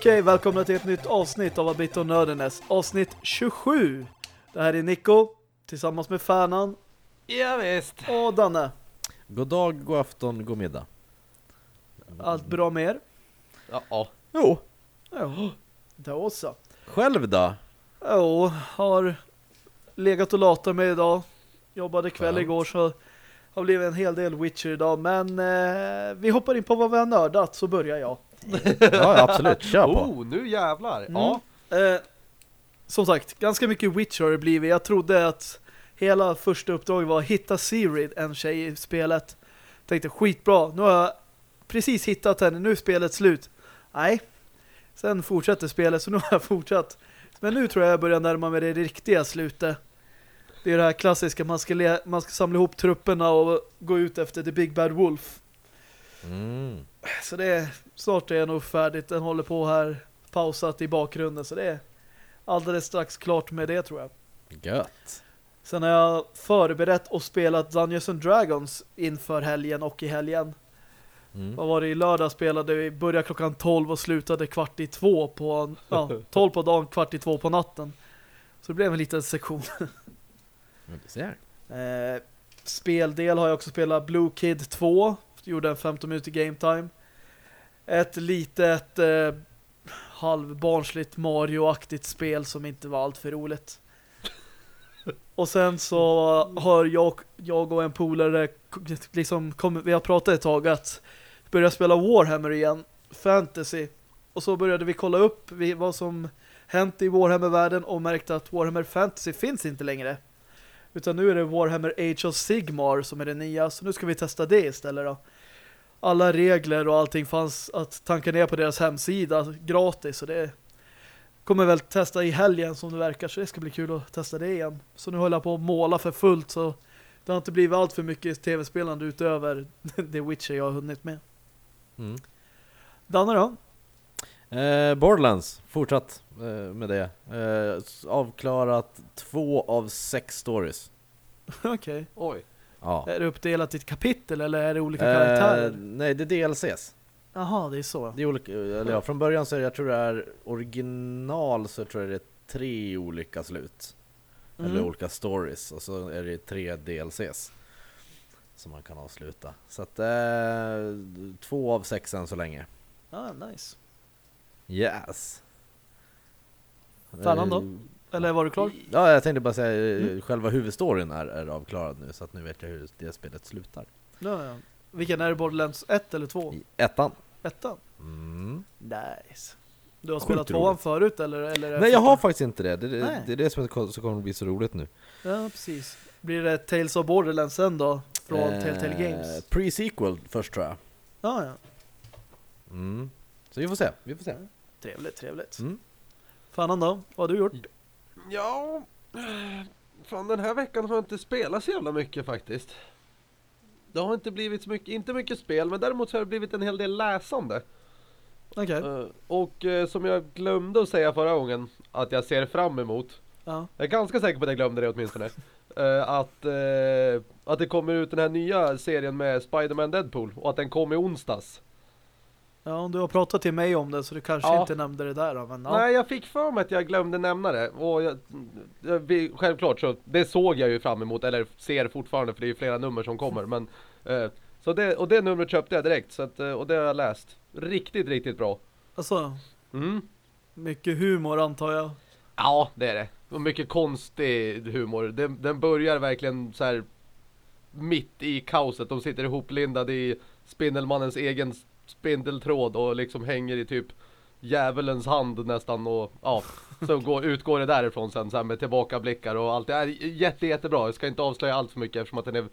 Okej, välkomna till ett nytt avsnitt av Abit och Nördenes. Avsnitt 27. Det här är Nico tillsammans med Färnan Ja, visst. och Danne. God dag, god afton, god middag. Allt bra med er? Ja. Jo, Ja, då så. själv då? Jo, har legat och latat mig idag. Jobbade kväll Skönt. igår så har blivit en hel del Witcher idag. Men eh, vi hoppar in på vad vi har nördat så börjar jag. Ja, absolut, kör på. Oh, nu jävlar. Ja. Eh, som sagt, ganska mycket Witcher har det blivit. Jag trodde att hela första uppdraget var att hitta Sirid, en tjej i spelet. Tänkte skitbra, nu har jag precis hittat henne, nu är spelet slut. Nej, sen fortsätter spelet så nu har jag fortsatt. Men nu tror jag jag börjar närma mig det riktiga slutet. Det är det här klassiska, man ska, man ska samla ihop trupperna och gå ut efter The Big Bad Wolf. Mm. Så det är, snart är jag nog färdigt. Den håller på här pausat i bakgrunden så det är alldeles strax klart med det tror jag. Gött. Sen har jag förberett och spelat Dungeons and Dragons inför helgen och i helgen. Mm. Vad var det i lördag spelade vi? Började klockan 12 och slutade kvart i två på ja, 12 på dagen, kvart i två på natten. Så det blev en liten sektion. Eh, speldel har jag också spelat Blue Kid 2. Gjorde en 15 minuter game time. Ett litet eh, halvbarnsligt Mario-aktigt spel som inte var allt för roligt. Och sen så har jag, jag och en polare liksom kom, vi har pratat ett tag att börja spela Warhammer igen, fantasy. Och så började vi kolla upp vad som hänt i Warhammer-världen och märkte att Warhammer Fantasy finns inte längre. Utan nu är det Warhammer Age of Sigmar som är det nya. Så nu ska vi testa det istället då. Alla regler och allting fanns att tanka ner på deras hemsida gratis. Och det kommer väl testa i helgen som det verkar. Så det ska bli kul att testa det igen. Så nu håller jag på att måla för fullt. Så det har inte blivit allt för mycket tv-spelande utöver det Witcher jag har hunnit med. Mm. Danne då? Eh, Borderlands, fortsatt eh, med det. Eh, avklarat två av sex stories. Okej. Oj. Ja. Är det uppdelat i ett kapitel eller är det olika Eh, karaktärer? nej, det är DLCs. Jaha, det är så. Det är olika, eller ja, från början så är jag tror det är original så tror jag det är tre olika slut. Eller Mm. olika stories och så är det tre DLCs som man kan avsluta. Så att eh, två av sex än så länge. Ah, nice. Yes. Färnan då? Eller var du klar? Ja, jag tänkte bara säga eh, Mm. själva huvudstoryn är, är avklarad nu så att nu vet jag hur det spelet slutar. Ja, ja. Vilken är det? Borderlands 1 eller 2? I ettan. Ettan? Mm. Nice. Du har Sjukt spelat tvåan förut eller? eller Nej jag har faktiskt inte det. Det, det, är det som kommer att bli så roligt nu. Ja, precis. Blir det Tales of Borderlands sen då? Från Eh, Telltale Games? Pre-sequel först tror jag. Ja, ja. Mm. Så vi får se, vi får se. Trevligt, trevligt. Mm. Fanan då? Vad har du gjort? Ja. Fan den här veckan har jag inte spelat så jävla mycket faktiskt. Det har inte blivit så mycket, inte mycket spel, men däremot så har det blivit en hel del läsande. Okej. Eh, och eh, som jag glömde att säga förra gången, att jag ser fram emot. Ja. Jag är ganska säker på att jag glömde det åtminstone. Eh, att, att det kommer ut den här nya serien med Spider-Man Deadpool och att den kom i onsdags. Ja, du har pratat till mig om det så du kanske Ja. inte nämnde det där men ja. Nej, jag fick för mig att jag glömde nämna det. Och jag, jag, självklart så, det såg jag ju fram emot, eller ser fortfarande för det är ju flera nummer som kommer. Men, eh, så det, och det numret köpte jag direkt, så att, eh, och det har jag läst. Riktigt, riktigt bra. Alltså, Mm. mycket humor antar jag. Ja, det är det. Och mycket konstig humor. Den, den börjar verkligen så här mitt i kaoset. De sitter ihoplindade i Spindelmannens egen spindeltråd och liksom hänger i typ djävulens hand nästan och ja, så går, utgår det därifrån sen, sen med tillbakablickar och allt. Det är jätte, jättebra. Jag ska inte avslöja allt för mycket eftersom att den är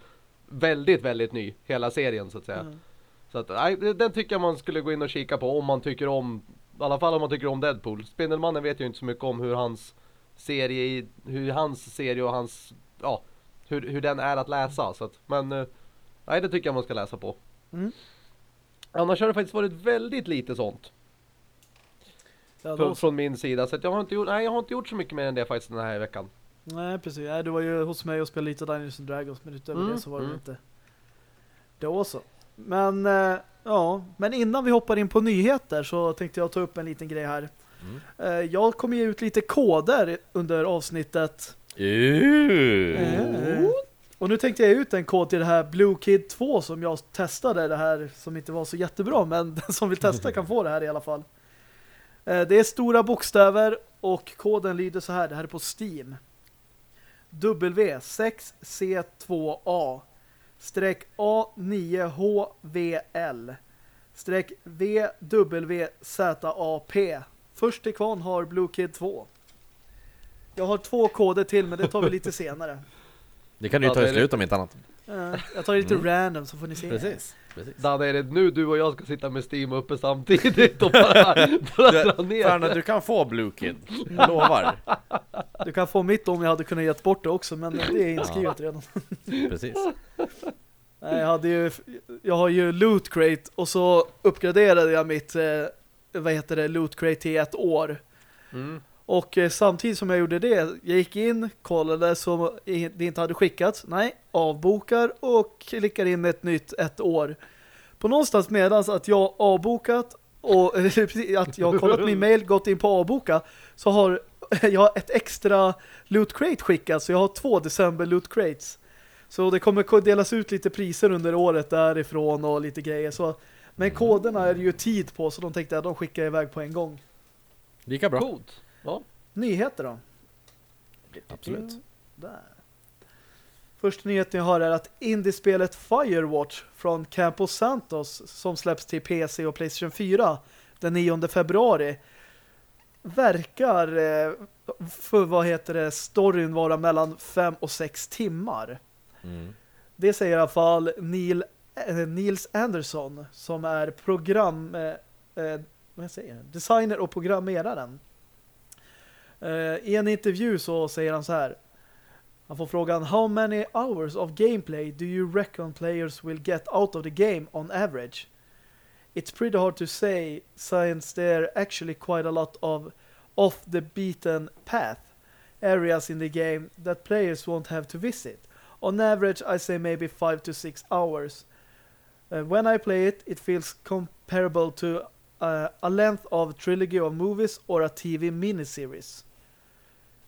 väldigt, väldigt ny, hela serien så att säga. Mm. Så att, nej, den tycker jag man skulle gå in och kika på om man tycker om, i alla fall om man tycker om Deadpool. Spindelmannen vet ju inte så mycket om hur hans serie, hur hans serie och hans, ja, hur, hur den är att läsa. Så att, men, eh, nej det tycker jag man ska läsa på. Mm. Annars har det faktiskt varit väldigt lite sånt Ja, då, från, min sida. Så att jag har inte gjort, nej jag har inte gjort så mycket mer än det faktiskt den här veckan. Nej, precis. Nej, du var ju hos mig och spelade lite Dungeons and Dragons, men utöver Mm, det så var det mm. inte. Då så. Men, eh, Ja, men innan vi hoppar in på nyheter så tänkte jag ta upp en liten grej här. Mm. Eh, Jag kommer ge ut lite koder under avsnittet. Uh. Och nu tänkte jag ut en kod till det här Blue Kid 2 som jag testade det här som inte var så jättebra men den som vill testa kan få det här i alla fall. Eh, det är stora bokstäver och koden lyder så här, det här är på Steam. W6C2A streck A9HVL streck VWZAP Först till kvarn har Blue Kid 2. Jag har två koder till men det tar vi lite senare. Det kan du ju Ja, ta det slut om inte annat. Jag tar lite random så får ni se. Precis. Precis. Danne, är det nu du och jag ska sitta med Steam uppe samtidigt och bara, bara dra Du, ner? Ferna, du kan få Blue Kid. Jag lovar. Du kan få mitt om jag hade kunnat gett bort det också men det är inskrivet redan. Precis. Nej, jag, hade ju, jag har ju Loot Crate och så uppgraderade jag mitt eh, vad heter det, Loot Crate till ett år. Mm. Och eh, samtidigt som jag gjorde det, jag gick in, kollade så det inte hade skickats. Nej, avbokar och klickar in ett nytt ett år. På någonstans medans att jag avbokat och att jag har kollat min mail, gått in på avboka så har jag ett extra loot crate skickat så jag har två december loot crates. Så det kommer delas ut lite priser under året därifrån och lite grejer. Så, men koderna är ju tid på så de tänkte att de skickar iväg på en gång. Lika bra. Coolt. Ja. Nyheter då? Absolut. Där. Första nyheten jag har är att indiespelet Firewatch från Campos Santos som släpps till PC och Playstation 4 den 9 februari verkar eh, för vad heter det storyn vara mellan 5 och 6 timmar. Mm. Det säger i alla fall Neil, eh, Nils Anderson som är program eh, eh, vad säger jag? designer och programmeraren. Eh, I en intervju så säger han så här han får frågan How many hours of gameplay do you reckon players will get out of the game on average? It's pretty hard to say since there actually quite a lot of off the beaten path areas in the game that players won't have to visit. On average, I say maybe 5 to 6 hours. Uh, when I play it, it feels comparable to uh, a length of trilogy of movies or a TV miniseries.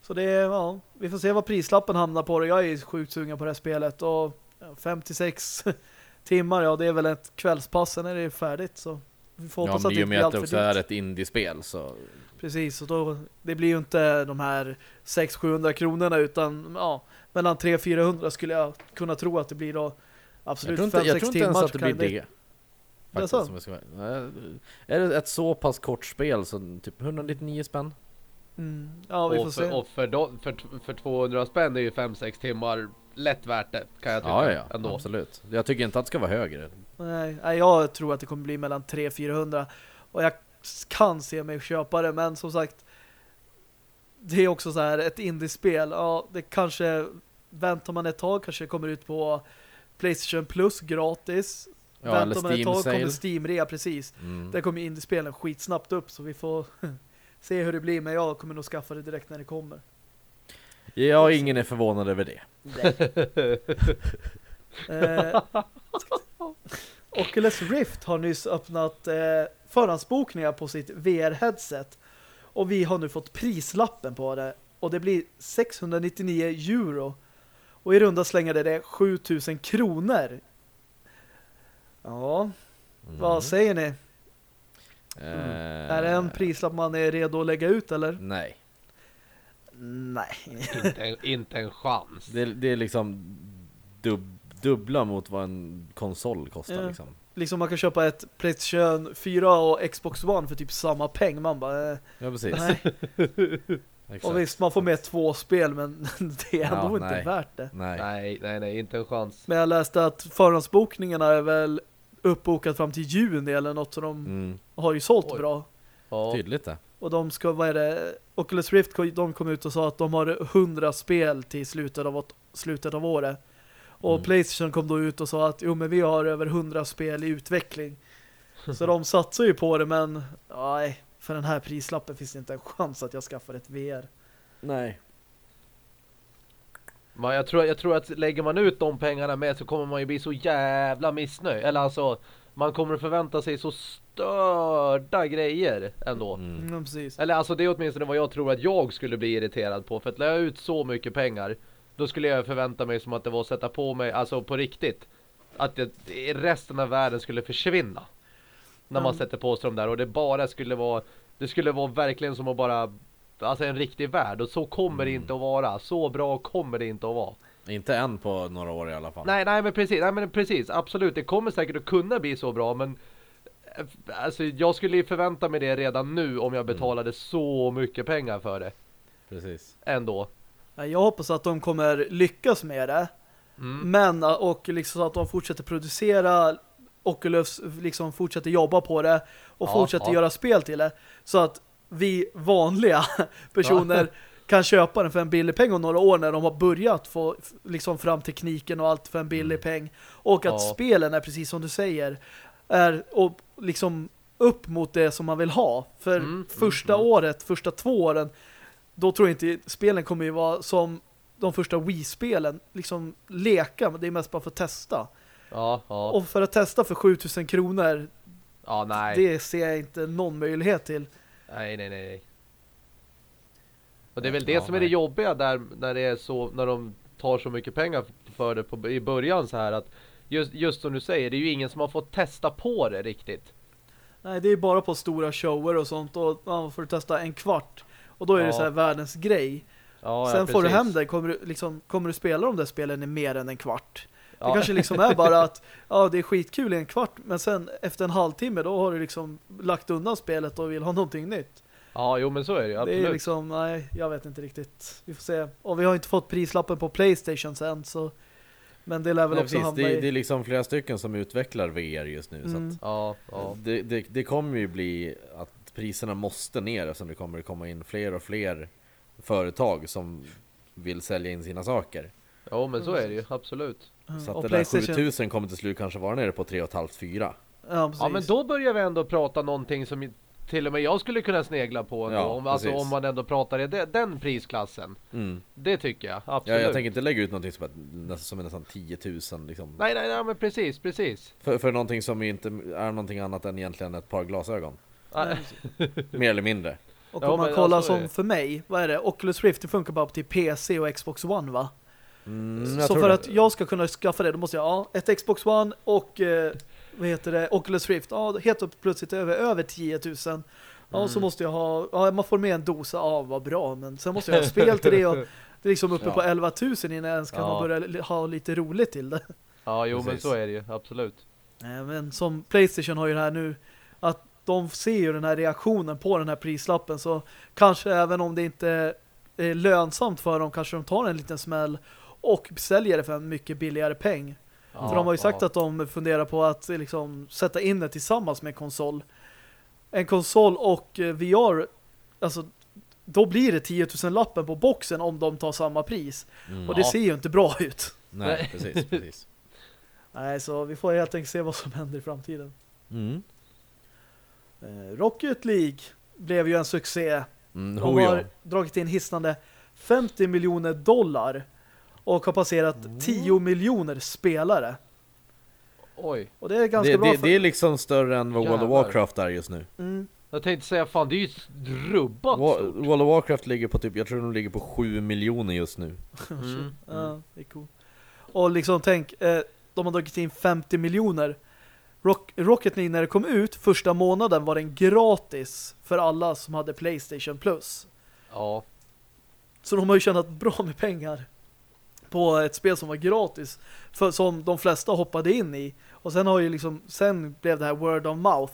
Så det är, ja, vi får se vad prislappen hamnar på det. Jag är sjukt sugen på det här spelet och ja, 56 timmar, ja det är väl ett kvällspass, sen är det färdigt så vi får Ja, hoppas men att det inte blir det allt för är dyrt. ett indiespel så... Precis, och då, det blir ju inte de här 600-700 kronorna utan ja, mellan 300-400 skulle jag kunna tro att det blir då absolut tror inte, 5-6 jag tror inte timmar. ens att så det blir det. Det är Faktiskt, så? ska vara- Nej, Är det ett så pass kort spel så typ 199 spänn? Mm, ja, vi får Och, se. för, och för, då, för, för 200 spänn är ju 5-6 timmar lätt värt det, kan jag tycka. Ja, ja, ändå. absolut. Jag tycker inte att det ska vara högre. Nej, nej, jag tror att det kommer bli mellan 300-400 och jag kan se mig köpa det, men som sagt det är också så här ett indiespel. Ja, det kanske väntar man ett tag kanske kommer ut på PlayStation Plus gratis. Ja, väntar man ett Steam tag Sale. kommer Steam-rea precis. Mm. Där kommer indiespelen skitsnabbt upp så vi får se hur det blir, men jag kommer nog skaffa det direkt när det kommer. Ja, ingen är förvånad över det. Eh, Oculus Rift har nyss öppnat eh, förhandsbokningar på sitt VR-headset. Och vi har nu fått prislappen på det. Och det blir 699 euro. Och i runda slängar det är 7000 kronor. Ja, Mm. vad säger ni? Eh, Är det en prislapp man är redo att lägga ut eller? Nej. Nej. inte, en, inte en chans. Det, det är liksom dub, dubbla mot vad en konsol kostar Ja. liksom. liksom man kan köpa ett PlayStation 4 och Xbox One för typ samma peng. Man bara, eh, Ja, precis. nej. Och visst, man får med två spel men det är Ja, ändå inte nej. värt det. Nej. Nej, nej, nej, inte en chans. Men jag läste att förhandsbokningarna är väl uppbokat fram till juni eller något så de Mm, har ju sålt Oj. bra. Ja. tydligt det. Och de ska, vad är det? Oculus Rift, de kom ut och sa att de har 100 spel till slutet av, slutet av året. Och Mm. Playstation kom då ut och sa att jo men vi har över 100 spel i utveckling. Så de satsar ju på det men nej, för den här prislappen finns det inte en chans att jag skaffar ett VR. Nej. Men jag tror, jag tror att lägger man ut de pengarna med så kommer man ju bli så jävla missnöjd. Eller alltså, man kommer att förvänta sig så störda grejer ändå. Mm. Mm, precis. Eller alltså det är åtminstone vad jag tror att jag skulle bli irriterad på. För att lägga ut så mycket pengar, då skulle jag förvänta mig som att det var att sätta på mig, alltså på riktigt. Att det, resten av världen skulle försvinna. När man Mm. sätter på sig dem där. Och det bara skulle vara, det skulle vara verkligen som att bara, alltså en riktig värld. Och så kommer det inte att vara. Så bra kommer det inte att vara. Inte än på några år i alla fall. Nej, nej men precis, nej men precis, absolut. Det kommer säkert att kunna bli så bra, men eh, alltså jag skulle ju förvänta mig det redan nu om jag betalade så mycket pengar för det. Precis. Ändå. Jag hoppas att de kommer lyckas med det. Mm. Men och liksom så att de fortsätter producera Oculus liksom fortsätter jobba på det och Ja, fortsätter ja. göra spel till det. Så att vi vanliga personer kan köpa den för en billig peng om några år när de har börjat få liksom fram tekniken och allt för en billig peng. Och att Ja. spelen är precis som du säger är och liksom upp mot det som man vill ha. För Mm, mm, första mm. året, första två åren då tror jag inte spelen kommer ju vara som de första Wii-spelen liksom leka, men det är mest bara för att testa. Ja, ja. Och för att testa för 7000 kronor, ja, nej. det ser jag inte någon möjlighet till. Nej, nej, nej. Och det är väl det Ja, som är det nej. jobbiga där när det är så, när de tar så mycket pengar för det på, i början så här att just, just som du säger, det är ju ingen som har fått testa på det riktigt. Nej, det är bara på stora shower och sånt och man får testa en kvart. Och då är det Ja. så här världens grej. Ja, Sen ja, får du hem det, kommer du, liksom, kommer du spela de där spelen i mer än en kvart. Det Ja. kanske liksom är bara att ja, det är skitkul i en kvart, men sen efter en halvtimme då har du liksom lagt undan spelet och vill ha någonting nytt. Ja, jo men så är det ju, Det absolut. är liksom, nej, jag vet inte riktigt. Vi får se. Och vi har inte fått prislappen på Playstation sen, så men det lär väl Nej, också precis. hamna Det, i... det är liksom flera stycken som utvecklar VR just nu. Så Mm. att Ja, ja. det, det, det kommer ju bli att priserna måste ner eftersom det kommer komma in fler och fler företag som vill sälja in sina saker. Jo men så är det ju, absolut. Mm, Så att och det där Playstation- 7000 kommer till slut kanske vara nere på 3,5-4. Ja, precis. Ja men då börjar vi ändå prata någonting som till och med jag skulle kunna snegla på ändå, Ja, om, alltså, om man ändå pratar i de, den prisklassen. Mm. Det tycker jag, Ja, absolut. jag tänker inte lägga ut någonting som är, nästan, som är nästan 10 000 liksom. Nej, nej, nej, men precis, precis. För, för någonting som inte är någonting annat än egentligen ett par glasögon. Mer eller mindre. Och Ja, om man men kollar alltså, som eh, för mig, vad är det? Oculus Rift, det funkar bara till PC och Xbox One va? Mm, så för det. att jag ska kunna skaffa det, då måste jag ha ett Xbox One och eh, vad heter det? Oculus Rift. Ja, helt upp plötsligt över, över 10 000. Ja, Mm. så måste jag ha, ja, man får med en dosa, ja vad bra, men sen måste jag ha spel till det och det är liksom uppe Ja. på 11 000 innan jag ens kan Ja. börja ha lite roligt till det. Ja, jo men Precis. så är det ju, absolut. Nej, Men som Playstation har ju det här nu att de ser ju den här reaktionen på den här prislappen så kanske även om det inte är lönsamt för dem kanske de tar en liten smäll och säljer det för en mycket billigare peng. Ja, för de har ju sagt ja. att de funderar på att liksom, sätta in det tillsammans med konsol. En konsol och eh, VR alltså då blir det 10 000 lappen på boxen om de tar samma pris. Mm. Och det Ja. ser ju inte bra ut. Nej, precis, precis. Nej, så vi får helt enkelt se vad som händer i framtiden. Mm. Eh, Rocket League blev ju en succé. Mm, De ja. har dragit in hisnande 50 miljoner dollar och har passerat 10 miljoner spelare. Oj, Och det är ganska det, bra det, för... det är liksom större än vad World of. Warcraft är just nu. Mm. jag tänkte säga fan det är ju rubbat Wa- stort. World of Warcraft ligger på typ, jag tror de ligger på 7 miljoner just nu. Mm. Ja, det är cool. Och liksom tänk, eh, de har dragit in 50 miljoner. Rock, Rocket League när det kom ut, första månaden var den gratis för alla som hade Playstation Plus. Ja, Så de har ju tjänat bra med pengar på ett spel som var gratis för, som de flesta hoppade in i. Och sen har ju liksom sen blev det här word of mouth.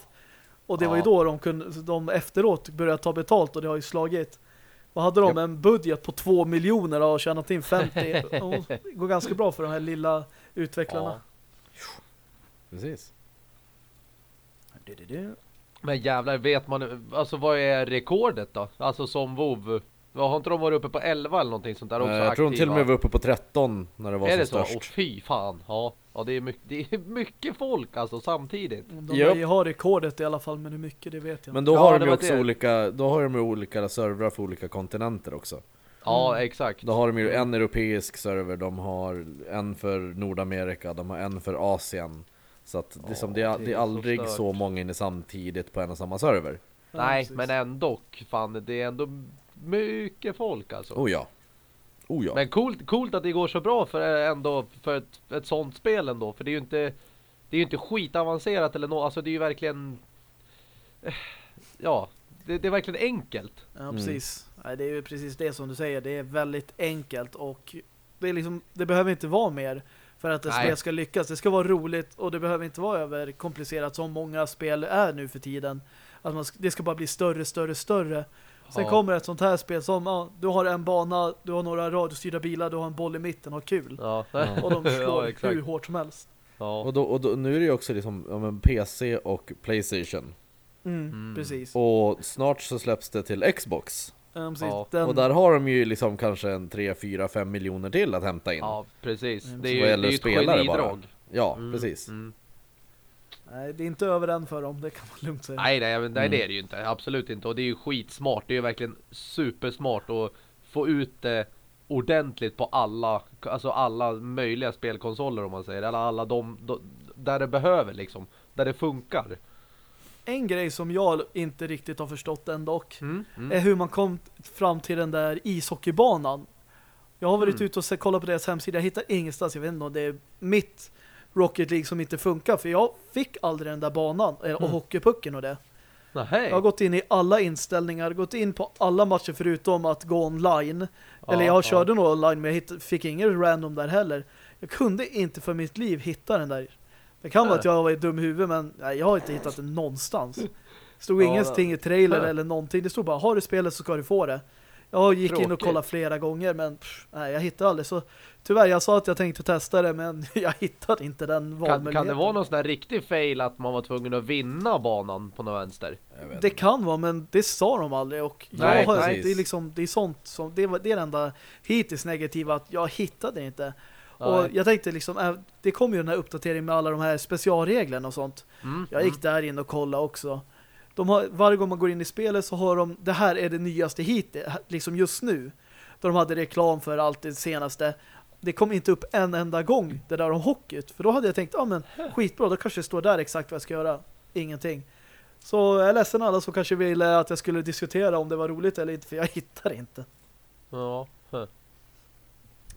Och det var ju Ja. då de kunde de efteråt började ta betalt och det har ju slagit. Vad hade de? Japp. En budget på 2 miljoner och tjänat in 50. Och det går ganska bra för de här lilla utvecklarna. Precis. men jävlar vet man, alltså vad är rekordet då? Alltså som WoW Har inte de varit uppe på 11 eller någonting sånt där också jag tror de till och med var uppe på 13 när det var Är som det så? störst. Och fy fan, ja. Ja det är, mycket, det är mycket folk alltså samtidigt. De Japp. lär ju ha rekordet i alla fall, men hur mycket det vet jag Men inte. då Ja, har det de ju också det. olika, då har de ju olika servrar för olika kontinenter också. Ja exakt. Då har de ju en europeisk server, de har en för Nordamerika, de har en för Asien. Så att det, är som det, är, det det är är så aldrig så, stört. många inne samtidigt på en och samma server. Nej, men ändå, fan det är ändå mycket folk alltså. Oh ja. Oh ja. Men coolt, coolt att det går så bra för ändå för ett, ett sånt spel ändå. För det är ju inte Det är ju inte skitavancerat eller något. Alltså det är ju verkligen eh, Ja det, det är verkligen enkelt. Ja, precis. Nej, det är ju precis det som du säger. Det är väldigt enkelt och det, är liksom, det behöver inte vara mer för att ett Nej. spel ska lyckas. Det ska vara roligt och det behöver inte vara överkomplicerat som många spel är nu för tiden. Att man, det ska bara bli större, större, större. Sen Ja. kommer ett sånt här spel som, ja, du har en bana, du har några radiostyrda bilar, du har en boll i mitten, har kul. Ja, Och de slår ja hur hårt som helst. Ja. Och, då, och då, nu är det ju också liksom ja, men PC och Playstation. Mm, Mm. Precis. Och snart så släpps det till Xbox. Ja. Ja. Den, Och där har de ju liksom kanske en 3, 4, 5 miljoner till att hämta in. ja precis. Mm. Det är ju, det är ju ett spelare bara. genidrag. Ja, Mm, precis. mm. Nej, det är inte över än för dem, det kan man lugnt säga. Nej, nej, nej Mm. det är det ju inte. Absolut inte. Och det är ju skitsmart. Det är ju verkligen supersmart att få ut det ordentligt på alla, alltså alla möjliga spelkonsoler om man säger. Eller alla de, de där det behöver liksom. Där det funkar. En grej som jag inte riktigt har förstått än dock Mm. Mm. är hur man kom fram till den där ishockeybanan. Jag har varit Mm. ute och kollat på deras hemsida. Jag hittar ingenstans. Jag vet inte om det är mitt Rocket League som inte funkar. För jag fick aldrig den där banan. eh, Och Mm. hockeypucken och det. Nej. Jag har gått in i alla inställningar. Gått in på alla matcher förutom att gå online. Ja, Eller jag ja. körde nog online men jag fick ingen random där heller. Jag kunde inte för mitt liv hitta den där. Det kan vara Äh. att jag var i dum huvud men nej, jag har inte hittat den någonstans. Det stod Ja, ingenting i trailer eller någonting. Det stod bara, har du spelet så ska du få det. Jag gick in och Tråkigt. kollade flera gånger men pff, nej, jag hittade aldrig. Så tyvärr, jag sa att jag tänkte testa det men jag hittade inte den Kan, valmöjligheten. kan det vara någon sån här riktig fail att man var tvungen att vinna banan på något vänster? Det inte. kan vara, men det sa de aldrig och Nej, jag har, precis. det är liksom det är sånt som det, var, det är det enda hittills negativa att jag hittade inte. Nej. Och jag tänkte liksom äh, det kom ju den här uppdateringen med alla de här specialreglerna och sånt. Mm, Jag gick där in och kollade också. De har, varje gång man går in i spelet så har de det här är det nyaste hittills, liksom just nu. Då de hade reklam för allt det senaste. Det kom inte upp en enda gång det där om hockeyt. För då hade jag tänkt, ja men skitbra, då kanske det står där exakt vad jag ska göra. Ingenting. Så jag är ledsen alla som kanske ville att jag skulle diskutera om det var roligt eller inte, för jag hittar inte. Ja.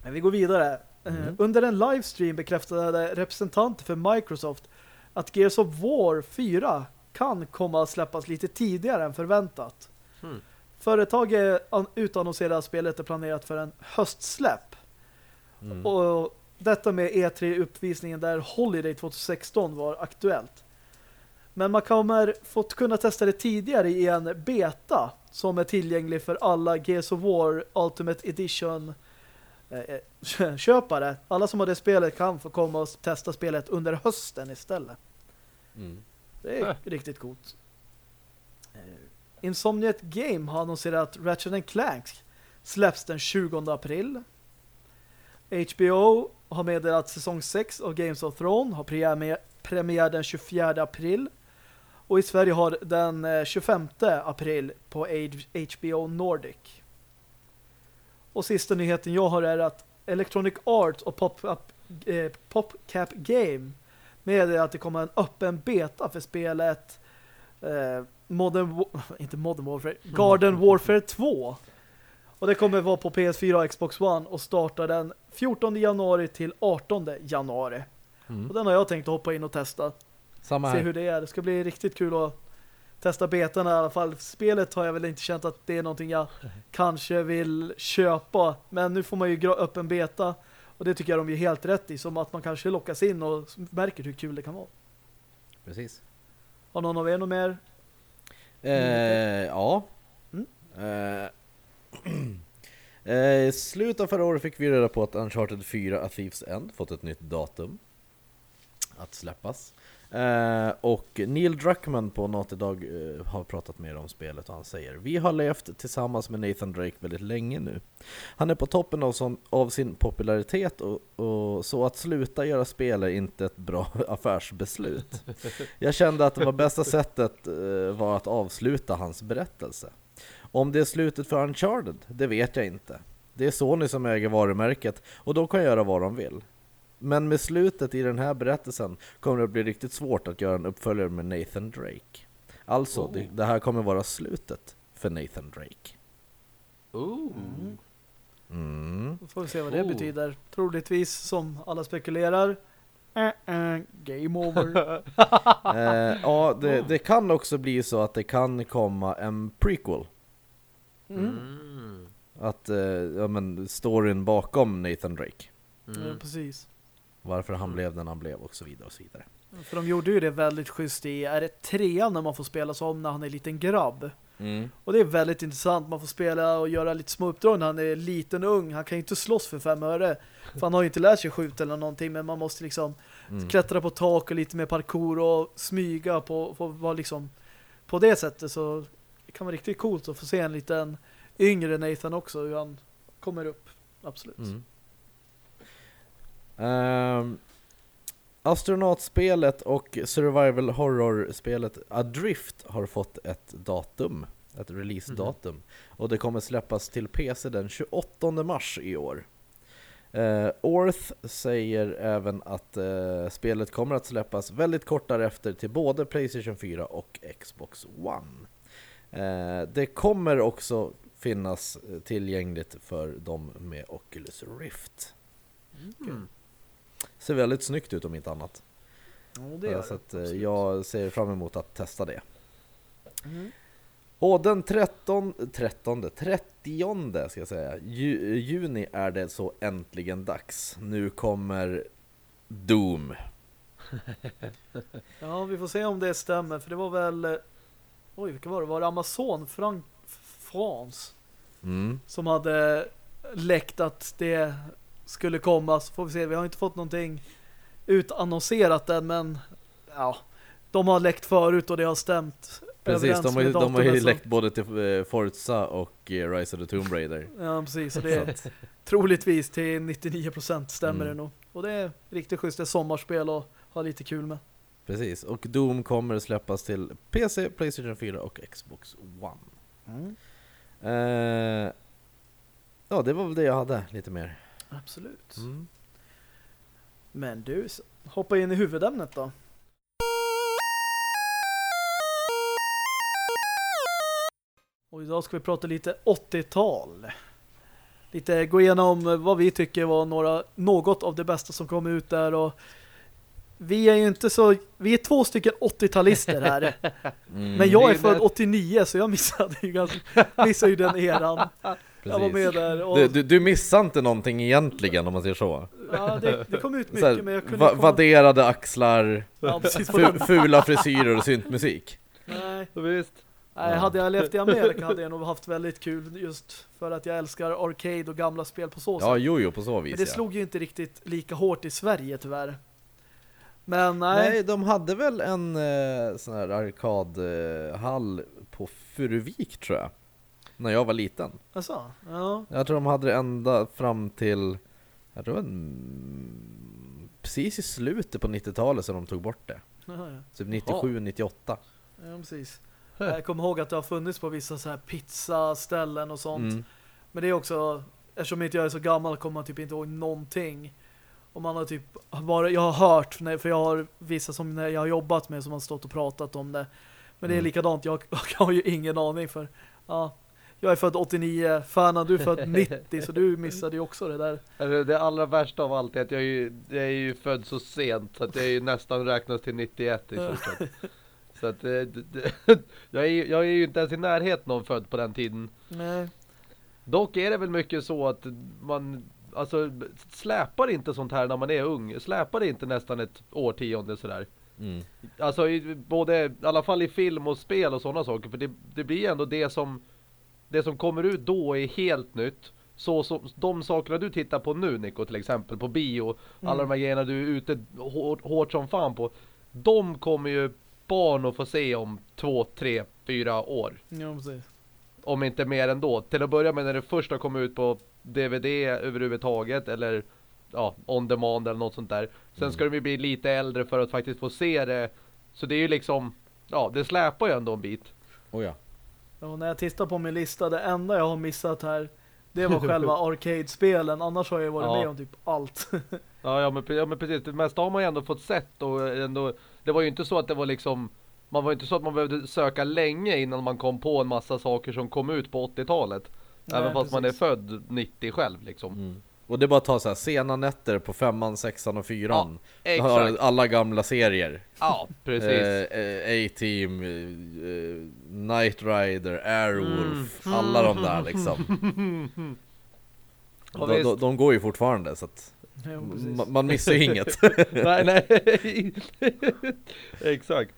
Men vi går vidare. Eh, Mm. Under en livestream bekräftade representanter för Microsoft att Gears of War 4 kan komma att släppas lite tidigare än förväntat. Hmm. Företaget an- utannonserade spelet är planerat för en höstsläpp. Mm. Och detta med E3-uppvisningen där Holiday 2016 var aktuellt. Men man kommer få kunna testa det tidigare i en beta som är tillgänglig för alla Gears of War Ultimate Edition eh, eh, köpare. Alla som har det spelet kan få komma och testa spelet under hösten istället. Mm. Det är Äh. riktigt coolt. Eh, Insomniac Game har annonserat att Ratchet Clank släpps den 20 april. HBO har meddelat säsong 6 av Games of Thrones har premiär, premiär den 24 april. Och i Sverige har den eh, 25 april på HBO Nordic. Och sista nyheten jag har är att Electronic Arts och PopCap eh, PopCap Game meddelar att det kommer en öppen beta för spelet eh, Modern Wa- inte Modern Warfare, Garden Warfare 2. Och det kommer vara på PS4 och Xbox One och startar den 14 januari till 18 januari. Mm. Och den har jag tänkt att hoppa in och testa. Samma Se hur det är. Det ska bli riktigt kul att testa betan i alla fall. Spelet har jag väl inte känt att det är någonting jag kanske vill köpa. Men nu får man ju öppen beta. Och det tycker jag de är helt rätt i. Som att man kanske lockas in och märker hur kul det kan vara. Precis. Har någon av er något mer? Eh, ja. Mm. Eh, eh, I slutet av förra året fick vi reda på att Uncharted 4 A Thief's End fått ett nytt datum att släppas. Eh, och Neil Druckmann på Naughty Dog eh, har pratat mer om spelet och han säger Vi har levt tillsammans med Nathan Drake väldigt länge nu. Han är på toppen av, som, av sin popularitet och, och så att sluta göra spel är inte ett bra affärsbeslut. Jag kände att det var bästa sättet eh, var att avsluta hans berättelse. Om det är slutet för Uncharted, det vet jag inte. Det är Sony som äger varumärket och de kan göra vad de vill. Men med slutet i den här berättelsen kommer det att bli riktigt svårt att göra en uppföljare med Nathan Drake. Alltså, Oh. det, det här kommer vara slutet för Nathan Drake. Ooh. Mm. Då får vi se vad det Oh. betyder. Troligtvis, som alla spekulerar, äh, äh, game over. Eh, ja, det, det kan också bli så att det kan komma en prequel. Mm. Mm. Att, eh, ja men, storyn bakom Nathan Drake. Ja, Mm. precis. Varför han blev den han blev och så vidare och så vidare. För de gjorde ju det väldigt schysst i, är det trean när man får spela som när han är en liten grabb? Mm. Och det är väldigt intressant. Man får spela och göra lite små uppdrag när han är liten och ung. Han kan ju inte slåss för fem öre. För han har ju inte lärt sig skjuta eller någonting. Men man måste liksom Mm. klättra på tak och lite med parkour och smyga på, på, vad liksom, på det sättet. Så det kan vara riktigt coolt att få se en liten yngre Nathan också. Hur han kommer upp. Absolut. Mm. Ehm, Astronautspelet och survival horror-spelet Adrift har fått ett datum, ett release-datum. Och det kommer släppas till PC den 28 mars i år. Uh, Orth säger även att eh, spelet kommer att släppas väldigt kort därefter till både Playstation 4 och Xbox One. Eh, det kommer också finnas tillgängligt för de med Oculus Rift. Mm. Ser väldigt snyggt ut om inte annat. Ja, så att, det. eh, jag ser fram emot att testa det. Mm. Och den 13, 13, 30 ska jag säga, ju, juni är det så äntligen dags. Nu kommer Doom. Ja, vi får se om det stämmer. För det var väl... eh, Oj, vilka var det? Var det Amazon Frank France Mm. som hade läckt att det skulle komma? Så får vi se. Vi har inte fått någonting utannonserat än, men ja, de har läckt förut och det har stämt Precis, de har, ju, de har ju läckt både till eh, Forza och eh, Rise of the Tomb Raider. Ja, precis. Så det är troligtvis till 99% stämmer Mm. det nog. Och det är riktigt schysst. Det är sommarspel och ha lite kul med. Precis, och Doom kommer släppas till PC, Playstation 4 och Xbox One. Eh, ja, det var väl det jag hade, lite mer. Absolut. Mm. Men du, hoppa in i huvudämnet då. Och idag ska vi prata lite 80-tal. Lite gå igenom eh, vad vi tycker var några, något av det bästa som kom ut där och vi är ju inte så, vi är två stycken 80-talister här. Mm. Men jag är född det- 89 så jag missade ju, ganska, missade ju den eran. Jag var med där och Du, du, du missar inte någonting egentligen om man säger så. ja, det, det kom ut så här, mycket men jag kunde va- komma- Vadderade axlar, ja, fula frisyrer och syntmusik. Nej, Visst. Nej, hade jag levt i Amerika hade jag nog haft väldigt kul just för att jag älskar arcade och gamla spel på så sätt. Ja, jo, jo, på så vis Men det ja. slog ju inte riktigt lika hårt i Sverige tyvärr. Men nej, Nej, de hade väl en eh, sån här arkadhall på Furuvik tror jag. När jag var liten. alltså, ja. Jag tror de hade det ända fram till, jag tror en, precis i slutet på 90-talet så de tog bort det. Ja, ja. Typ 97, 98. ja, precis. Jag kommer ihåg att det har funnits på vissa så här pizzaställen och sånt. Mm. Men det är också, eftersom inte jag är så gammal kommer man typ inte ihåg någonting. Och man har typ bara, jag har hört, för jag har vissa som när jag har jobbat med som har stått och pratat om det. Men det är Mm. likadant, jag, jag har ju ingen aning för, ja, jag är född 89, Fernan du är född 90 så du missade ju också det där. Alltså, det allra värsta av allt är att jag är ju, jag är ju född så sent så att jag är ju nästan räknas till 91 i stort sett. Så att eh, det, det, jag, är, ju- jag är ju inte ens i närheten av född på den tiden. Nej, Dock är det väl mycket så att man Alltså släpar inte sånt här när man är ung Släpar det inte nästan ett årtionde sådär Mm. Alltså i, både, i alla fall i film och spel och sådana saker För det, det blir ändå det som Det som kommer ut då är helt nytt så, så de sakerna du tittar på nu Nico till exempel på bio Alla Mm. de här grejerna du är ute hårt, hårt som fan på De kommer ju barn att få se om två, tre, fyra år ja precis. om inte mer ändå. Till att börja med när det första kom ut på DVD överhuvudtaget eller ja, on demand eller något sånt där. Sen ska de ju bli lite äldre för att faktiskt få se det. Så det är ju liksom, ja, det släpar ju ändå en bit. Oh ja. Och när jag tittar på min lista, det enda jag har missat här det var själva arcade-spelen, annars har jag varit Ja. med om typ allt. Ja, ja, men, ja men precis, det mesta har man ju ändå fått sett och ändå, det var ju inte så att det var liksom man var ju inte så att man behövde söka länge innan man kom på en massa saker som kom ut på 80-talet. Nej, Även fast man är precis. född 90 själv liksom. Mm. Och det är bara att ta så här sena nätter på femman, sexan och fyran. Då har alla gamla serier. Ja, precis. Eh, eh, A-Team, eh, eh, Knight Rider, Airwolf, alla de där liksom. Ja, de, de, de går ju fortfarande så att Ja, man missar ju inget. nej, nej. exakt.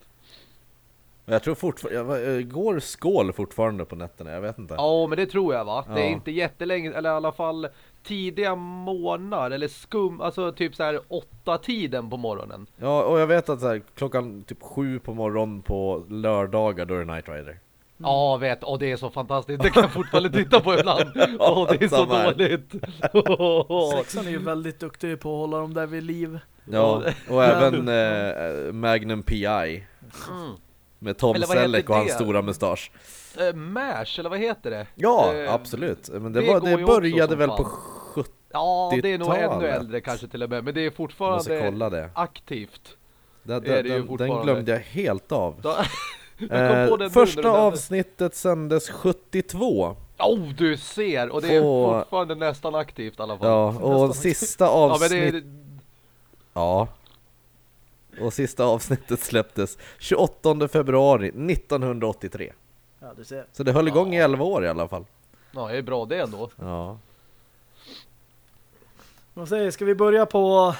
Jag tror fortfarande, går skål fortfarande på nätterna? Jag vet inte. Ja, men det tror jag va. Det är Ja. inte jättelänge, eller i alla fall tidiga morgnar, eller skum, alltså typ så här åtta tiden på morgonen. Ja, och jag vet att så här, klockan typ sju på morgonen på lördagar då är det Knight Rider. Ja, vet, och det är så fantastiskt. Det kan jag fortfarande titta på ibland. Åh, det är så dåligt. Sexan är ju väldigt duktig på att hålla dem där vid liv. Ja, och även eh, Magnum P.I. Mm. Med Tom Selleck och hans det? stora mustasch. Eh, Mash, eller vad heter det? Ja, Eh, absolut. Men det, det var, det började väl fan. på 70 Ja, det är nog ännu 80-talet. äldre kanske till och med. Men det är fortfarande det. aktivt. Den, är det ju den, den glömde jag helt av. Eh, det första nämnde. avsnittet sändes 72. Oh, du ser! Och det är På- fortfarande nästan aktivt i alla fall. Ja, och sista Ja, men det är, Ja. Och sista avsnittet släpptes 28 februari 1983. Ja, du ser. Så det höll igång i Ja. 11 år i alla fall. ja, det är bra det ändå. Ja. Vad säger, ska vi börja på...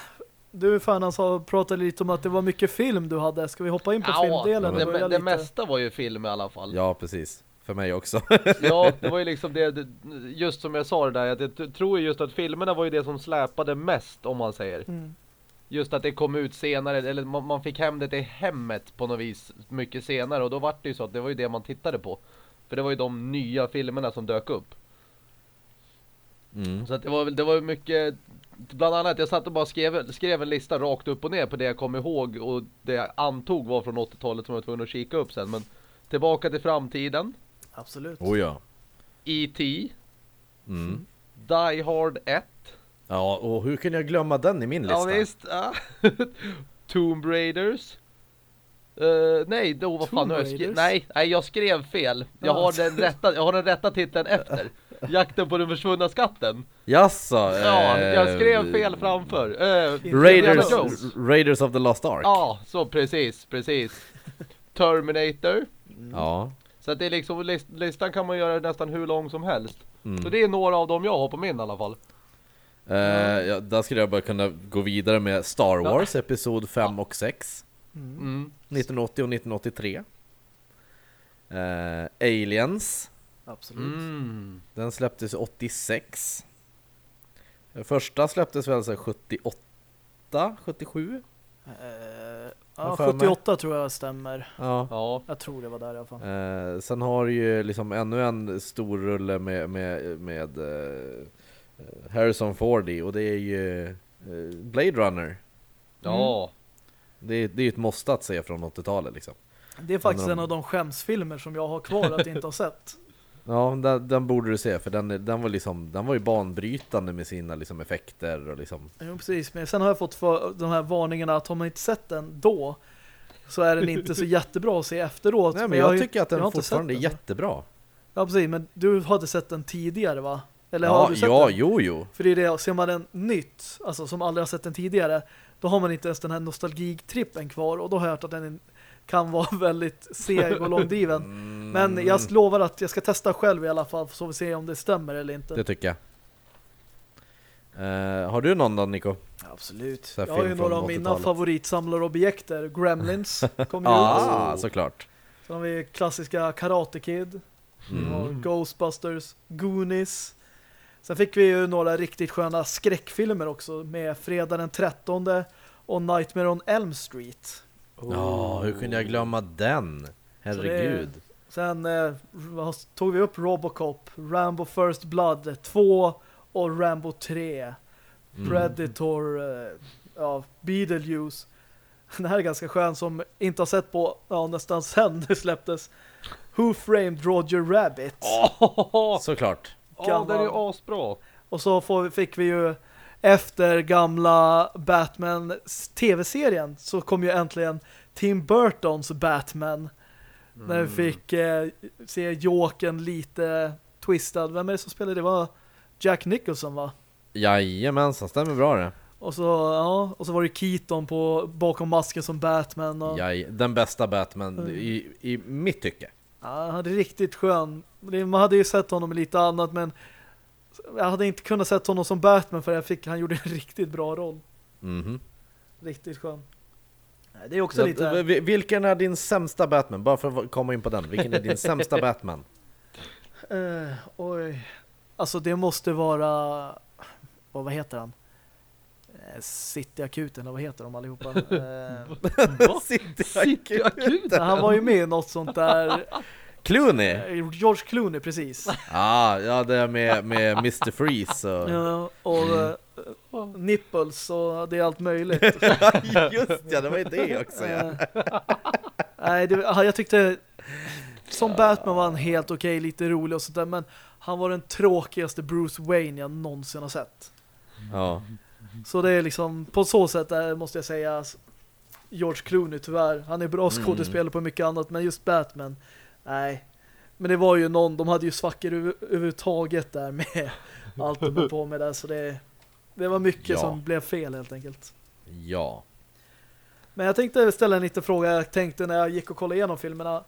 Du fan sa pratade lite om att det var mycket film du hade. Ska vi hoppa in på filmdelen det, det lite? mesta var ju film i alla fall. Ja, precis. För mig också. Ja, det var ju liksom det, just som jag sa det där, jag tror ju just att filmerna var ju det som släpade mest om man säger. Mm. Just att det kom ut senare, eller man, man fick hem det till hemmet på något vis mycket senare och då var det ju så att det var ju det man tittade på. För det var ju de nya filmerna som dök upp. Mm. Så att det var väl, det var ju mycket Bland annat, jag satt och bara skrev, skrev en lista rakt upp och ner på det jag kom ihåg och det jag antog var från 80-talet som jag var tvungen att kika upp sen men Tillbaka till framtiden Absolut. Oh ja. E.T. Mm. Die Hard 1 Ja, och hur kan jag glömma den i min lista? Ja visst ja. Tomb Raiders Eh, nej, då vad fan jag Raiders? nej, nej, jag skrev fel. Jag Ja. har den rätta, jag har den rätta titeln efter. Jakten på den försvunna skatten. Jaså? Ja, eh, jag skrev fel framför. Eh, Raiders. Raiders of the Lost Ark? Ja, så precis, precis. Terminator. Ja. Så att det är liksom, lis- listan kan man göra nästan hur lång som helst. Mm. Så det är några av dem jag har på min i alla fall. Eh, ja, där skulle jag bara kunna gå vidare med Star Wars, episod 5 och 6. Mm. 1980 och 1983. Eh, Aliens, Absolut. Mm. den släpptes 86. Den första släpptes väl så här 78, 77? Eh, Jag ja, för mig. 78 tror jag stämmer. Ja. Ja. Jag tror det var där i alla fall. Eh, sen har du ju liksom ännu en stor rulle med, med, med eh, Harrison Ford i och det är ju eh, Blade Runner. Ja. Det är, det är ju ett måste att se från 80-talet liksom. Det är faktiskt de- en av de skämsfilmer som jag har kvar att inte ha sett. Ja, den, den borde du se för den, den var liksom Den var ju banbrytande med sina liksom effekter och liksom Jo, precis. Men sen har jag fått för de här varningarna att har man inte sett den då så är den inte så jättebra att se efteråt. Nej men jag, ju- tycker att jag den fortfarande är den. jättebra Ja, precis. Men du hade sett den tidigare, va? Eller har Ja, du sett ja den? jo jo För det är det, ser man den nytt, alltså som aldrig har sett den tidigare, då har man inte ens den här nostalgitrippen kvar och då har jag hört att den kan vara väldigt seg och långdriven. Mm, Men jag lovar att jag ska testa själv i alla fall så vi ser om det stämmer eller inte. Det tycker jag Eh, Har du någon då Nico? Absolut. Jag har ju några av mina 80-talet. favoritsamlarobjekter. Gremlins kommer ju Ja, ut. såklart Sen har vi klassiska Karate Kid. Mm. har Ghostbusters, Goonies. Sen fick vi ju några riktigt sköna skräckfilmer också med Fredag den 13 och Nightmare on Elm Street. Ja, hur kunde jag glömma den? Herregud Sen eh, tog vi upp Robocop, Rambo First Blood 2 och Rambo 3. Mm. Predator, eh, ja, Beetlejuice. Den här är ganska skön som inte har sett på ja, nästan sen det släpptes. Who Framed Roger Rabbit? Åh, Såklart ja, den är ju asbra. Och så får, fick vi ju efter gamla Batman tv-serien så kom ju äntligen Tim Burtons Batman. När vi fick eh, se Jokern lite twistad. Vem är det som spelade? Det var Jack Nicholson va? Jajamensan, stämmer bra det. Och så, ja, och så var det Keaton på, bakom masken som Batman. Och, Jaj, den bästa Batman Mm. i, i mitt tycke. Ja, han hade riktigt skön. Det- Man hade ju sett honom i lite annat men jag hade inte kunnat sett honom som Batman för jag fick, han gjorde en riktigt bra roll. Mhm. Riktigt skön. Det är också Så, lite... vilken är din sämsta Batman? Bara för att komma in på den. Vilken är din sämsta Batman? Eh, oj. Alltså det måste vara... Vad, vad heter han? City-akuten, vad heter de allihopa? Eh, City-akuten. han var ju med i något sånt där... Clooney? eh, George Clooney, precis. Ah, ja, det är med, med Mr. Freeze och... Ja, och eh, nipples och det är allt möjligt. Just ja, det var ju det också ja. Nej, det, ja, jag tyckte som Batman var han helt okej, lite rolig och sådär, men han var den tråkigaste Bruce Wayne jag någonsin har sett. ja. Så det är liksom, på så sätt där måste jag säga George Clooney tyvärr. Han är bra skådespelare på mycket annat, men just Batman, nej. Men det var ju någon, de hade ju svackor över, överhuvudtaget där med allt de på med där, så det, det var mycket Ja. som blev fel helt enkelt. Ja. Men jag tänkte ställa en liten fråga. Jag tänkte när jag gick och kollade igenom filmerna.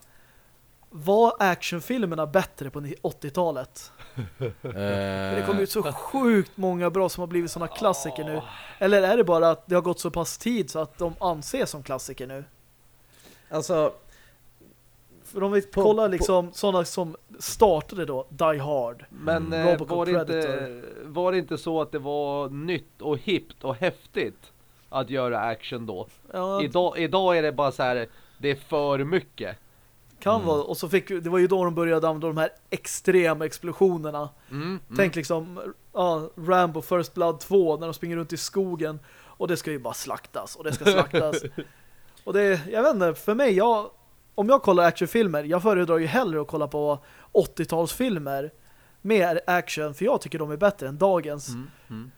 Var actionfilmerna bättre på 80-talet? För det kom ut så sjukt många bra som har blivit såna klassiker nu. Eller är det bara att det har gått så pass tid så att de anses som klassiker nu? Alltså, För om vi På- kollar liksom sådana som startade då, Die Hard. Men Mm. eh, var, det inte, var det inte så att det var nytt och hippt och häftigt att göra action då? Ja, Idag, idag är det bara så här, det är för mycket. Kan Mm. vara. Och så fick det var ju då de började använda de här extrema explosionerna. Mm, mm. Tänk liksom ja, Rambo First Blood 2 när de springer runt i skogen och det ska ju bara slaktas och det ska slaktas. och det, jag vet inte, för mig, jag, om jag kollar actionfilmer, jag föredrar ju hellre att kolla på 80-talsfilmer med action, för jag tycker de är bättre än dagens. Mm, mm.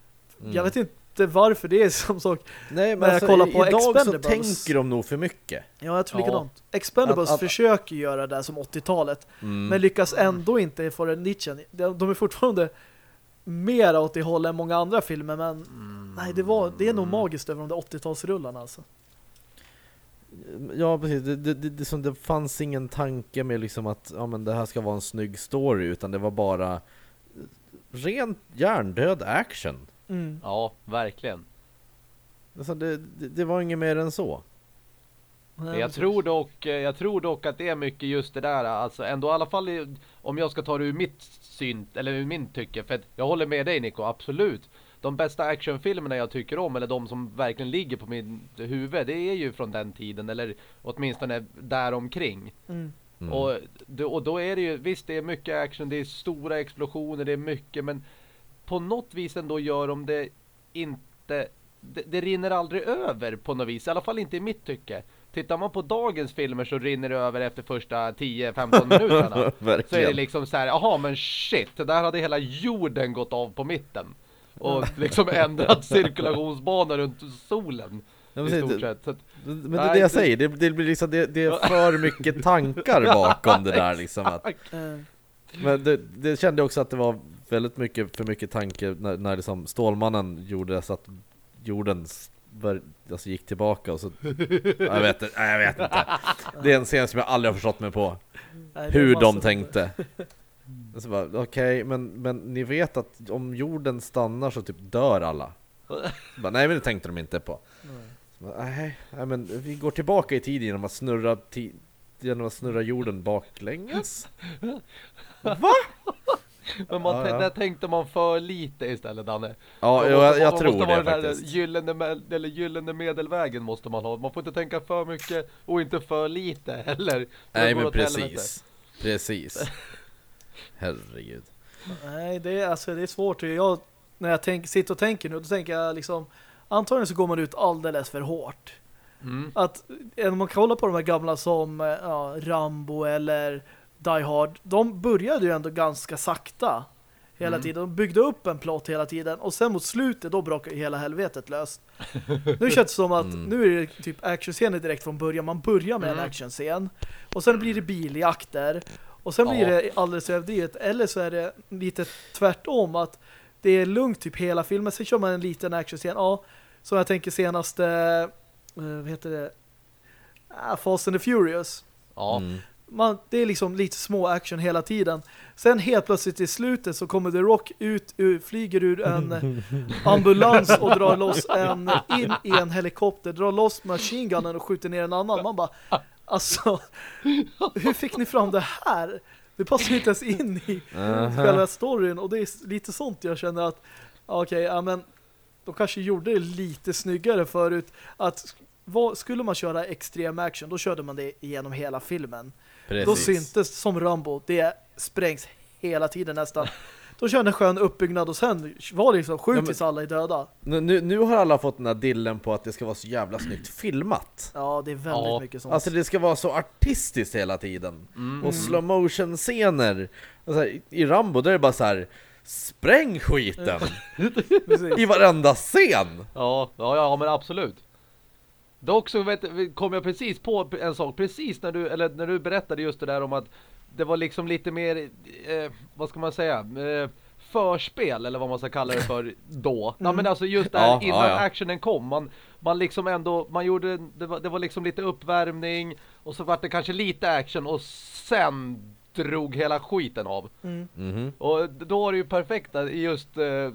Jag vet inte varför det är som sak. Nej, men när jag alltså, kollar på idag så tänker de nog för mycket. Ja, jag tror Ja. likadant. Expendables Att- att- försöker göra det som 80-talet, Mm. men lyckas ändå inte få den nichen. De, de är fortfarande mer åt det hållet än många andra filmer, men Mm. Nej, det, var, det är nog magiskt över de där 80-talsrullarna alltså. Ja, precis. Det, det, det, det, som det fanns ingen tanke med liksom att ja, men det här ska vara en snygg story, utan det var bara rent hjärndöd action. Mm. Ja, verkligen. Alltså det, det, det var inget mer än så. Nej, Jag tror, dock, eh, jag tror dock att det är mycket just det där, alltså ändå i alla fall i, om jag ska ta det ur mitt syn, eller ur min tycke, för att jag håller med dig Nico, absolut. De bästa actionfilmerna jag tycker om, eller de som verkligen ligger på min huvud, det är ju från den tiden, eller åtminstone däromkring. Mm. Mm. Och, då- och då är det ju, visst det är mycket action, det är stora explosioner, det är mycket, men på något vis ändå gör de det inte, det, det rinner aldrig över på något vis, i alla fall inte i mitt tycke. Tittar man på dagens filmer så rinner det över efter första 10-15 minuterna. Så är det liksom så här, jaha men shit, där hade hela jorden gått av på mitten. Och liksom ändrat cirkulationsbana runt solen. Ja, I stort sett. Att, Men det är det jag säger, det, det blir liksom, det, det är för mycket tankar bakom det där liksom att, Men det, det kände jag också att det var väldigt mycket för mycket tanke när, när liksom Stålmannen gjorde så att jorden bör, alltså gick tillbaka och så Jag vet jag vet inte. Det är en scen som jag aldrig har förstått mig på. Nej, Hur de tänkte. Okej, men, men ni vet att om jorden stannar så typ dör alla. Bara, Nej men det tänkte de inte på. Bara, nej, nej men vi går tillbaka i tiden genom att snurra ti- genom att snurra jorden baklänges men man, Ja, ja. där tänkte man för lite istället Danne. Ja, jag, måste- jag man tror det där faktiskt Gyllene, med- eller gyllene medelvägen måste man ha. Man får inte tänka för mycket och inte för lite heller. Nej men åt helvete. precis Precis Herregud Nej, det är, alltså, det är svårt. Jag, när jag tänk, sitter och tänker nu, då tänker jag liksom antagligen så går man ut alldeles för hårt. Mm. Att eh, om man kollar på de här gamla som eh, ja, Rambo eller Die Hard, de började ju ändå ganska sakta. hela tiden. De byggde upp en plott hela tiden och sen mot slutet då brakar ju hela helvetet löst. Nu känns det som att Mm. nu är det typ actionscener direkt från början. Man börjar med en Mm. actionscen och sen blir det biljakter och sen blir Ja. det alldeles överdrivet. Eller så är det lite tvärtom att det är lugnt typ hela filmen. Sen kör man en liten actionscen. Ja, som jag tänker senast eh, vad heter det? Ah, Fast and the Furious. Ja. Mm. Man, det är liksom lite små action hela tiden. Sen helt plötsligt i slutet så kommer The Rock ut, ur, flyger ur en ambulans och drar loss en in i en helikopter, drar loss machine gunnen och skjuter ner en annan. Man bara, alltså, hur fick ni fram det här? Det passar inte ens in i själva storyn och det är lite sånt jag känner att okej, ja men de kanske gjorde det lite snyggare förut att vad, skulle man köra extrem action då körde man det igenom hela filmen. Då Precis. syntes som Rambo, det sprängs hela tiden nästan. Då kör en skön uppbyggnad och sen var det liksom skjut Ja, tills alla är döda. Nu, nu, nu har alla fått den här dillen på att det ska vara så jävla snyggt filmat. Ja, det är väldigt Ja, mycket sånt. Alltså det ska vara så artistiskt hela tiden. Och slow motion scener. Alltså, i- Rambo där är det bara så här. Spräng skiten! I varenda scen! Ja, ja, ja men absolut. Dock så vet, kom jag precis på en sak, precis när du, eller när du berättade just det där om att det var liksom lite mer, eh, vad ska man säga, eh, förspel eller vad man ska kalla det för då. Ja men alltså just där Ja, innan ja, ja. actionen kom, man, man liksom ändå, man gjorde, det var, det var liksom lite uppvärmning och så var det kanske lite action och sen drog hela skiten av. Mm. Mhm. Och då är det ju perfekta i just eh,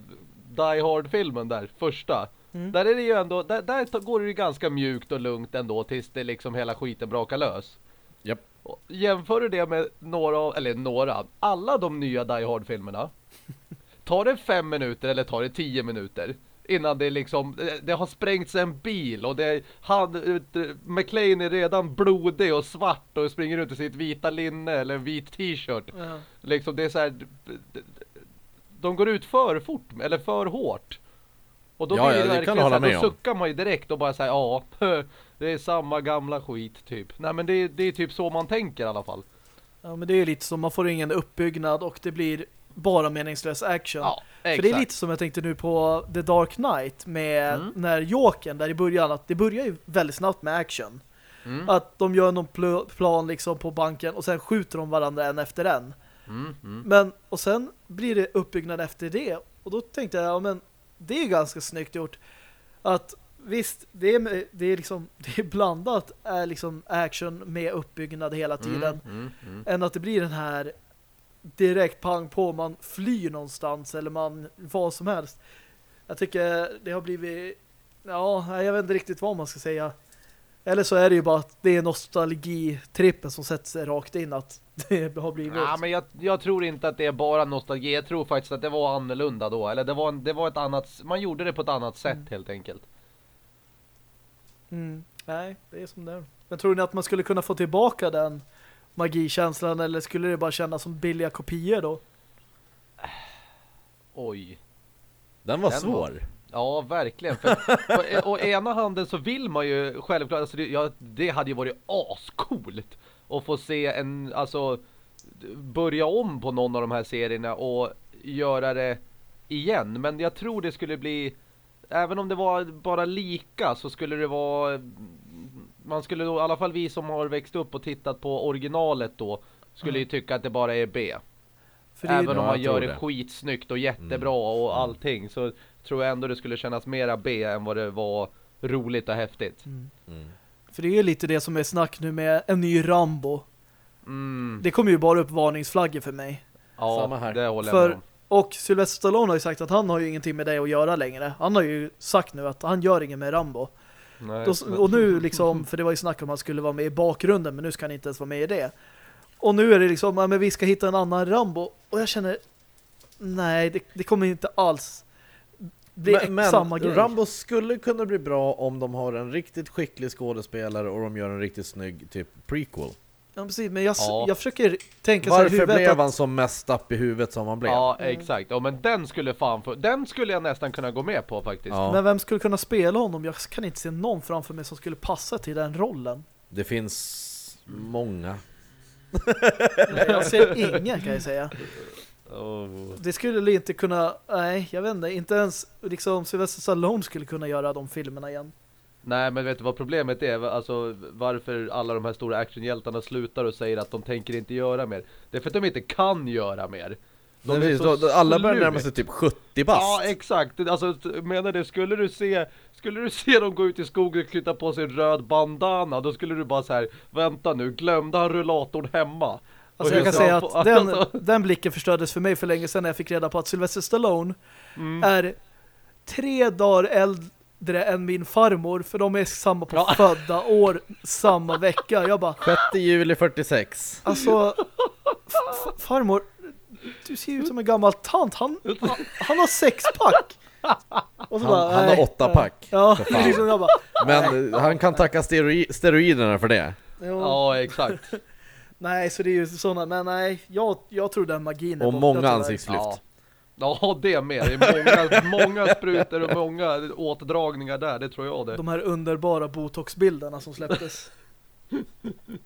Die Hard-filmen där, första. Mm. Där är det ju ändå, där, där går det ju ganska mjukt och lugnt ändå tills det liksom hela skiten brakar lös. Och Jämför du det med några, av- eller några, alla de nya Die Hard-filmerna. Tar det fem minuter eller tar det tio minuter? Innan det liksom, det- det har sprängts en bil och det, han, eh, McLean är redan blodig och svart och springer ut i sitt vita linne eller en vit t-shirt. Ja. Liksom det är så här, de går ut för fort eller för hårt. Och då Ja, blir ja, det verkligen så här, då om. suckar man ju direkt och bara säger ja, det är samma gamla skit typ. Nej men det, är- det är typ så man tänker i alla fall. ja, men det är lite som man får ingen uppbyggnad och det blir bara meningslös action. Ja, För det är lite som jag tänkte nu på The Dark Knight med Mm. när Jokern där i början att det börjar ju väldigt snabbt med action. Mm. Att de gör någon pl- plan liksom på banken och sen skjuter de varandra en efter en. Mm, mm. Men, och sen blir det uppbyggnad efter det. Och då tänkte jag, ja men det är ganska snyggt gjort. Att visst, det är, det är liksom det är blandat är liksom action med uppbyggnad hela tiden. Mm, mm, mm. Än att det blir den här direkt pang på, man flyr någonstans eller man, vad som helst. Jag tycker det har blivit, ja, jag vet inte riktigt vad man ska säga. Eller så är det ju bara att det är nostalgitrippen som sätter sig rakt in att det har blivit. Ja, men jag, jag tror inte att det är bara nostalgi. Jag tror faktiskt att det var annorlunda då. Eller det var, en- det var ett annat, man gjorde det på ett annat sätt Mm. helt enkelt. Mm. Nej, det är som det är. Men tror ni att man skulle kunna få tillbaka den magikänslan eller skulle det bara kännas som billiga kopior då? Oj. Den var Den svår. Ja, verkligen. För, på, å ena handen så vill man ju självklart, alltså det, ja, det hade ju varit ascoolt att få se en, alltså börja om på någon av de här serierna och göra det igen. Men jag tror det skulle bli, även om det var bara lika så skulle det vara, man skulle då, i alla fall vi som har växt upp och tittat på originalet då, skulle ju tycka att det bara är B. Även om man gör det, det. skitsnyggt och jättebra och allting så tror jag ändå det skulle kännas mera B än vad det var roligt och häftigt. Mm. för det är ju lite det som är snack nu med en ny Rambo. Mm, Det kommer ju bara upp varningsflaggor för mig. ja, Samma här. det håller jag För- med om. Och Sylvester Stallone har ju sagt att han har ju ingenting med det att göra längre. Han har ju sagt nu att han gör inget med Rambo. Nej, Då, och nu liksom, för det var ju snack om att han skulle vara med i bakgrunden, men nu ska han inte ens vara med i det. Och nu är det liksom, ja, men vi ska hitta en annan Rambo. Och jag känner, nej, det, det kommer inte alls bli Men, men samma grej. Rambo skulle kunna bli bra om de har en riktigt skicklig skådespelare och de gör en riktigt snygg typ prequel. Ja, precis, men jag, Ja. jag försöker tänka så här Varför blev att, han så mest upp i huvudet som han blev? Ja, exakt. Ja, men den skulle fan få, den skulle jag nästan kunna gå med på faktiskt. Ja. Men vem skulle kunna spela honom? Jag kan inte se någon framför mig som skulle passa till den rollen. Det finns många. Nej, jag ser ingen kan jag säga. Oh. Det skulle inte kunna, nej, jag vet inte, inte ens liksom Sylvester Stallone skulle kunna göra de filmerna igen. Nej men vet du vad problemet är? Alltså varför alla de här stora actionhjältarna slutar och säger att de tänker inte göra mer. Det är för att de inte kan göra mer. De Nej, precis, då- då alla börjar närma sig typ 70 bast. Ja exakt, alltså menar det, skulle du se Skulle du se dem gå ut i skogen och knyta på sig en röd bandana Då skulle du bara så här Vänta nu, glömde han rullatorn hemma? Alltså Och jag kan säga att den, den blicken förstördes för mig för länge sedan när jag fick reda på att Sylvester Stallone mm. är tre dagar äldre än min farmor för de är samma på Ja. födda år samma vecka. Jag bara, 6 juli 46. alltså farmor du ser ut som en gammal tant. Han, han, han har sexpack. Och så Han- han har nej, åttapack. Ja, liksom jag bara, Men han kan tacka steroid steroiderna för det. ja. Ja exakt Nej, så det är ju sådana, men nej, jag, jag tror den magin är Och många ansiktslyft. Ja. Ja det med, det är många, många sprutor och många åtdragningar där, det tror jag det De här underbara botox-bilderna som släpptes.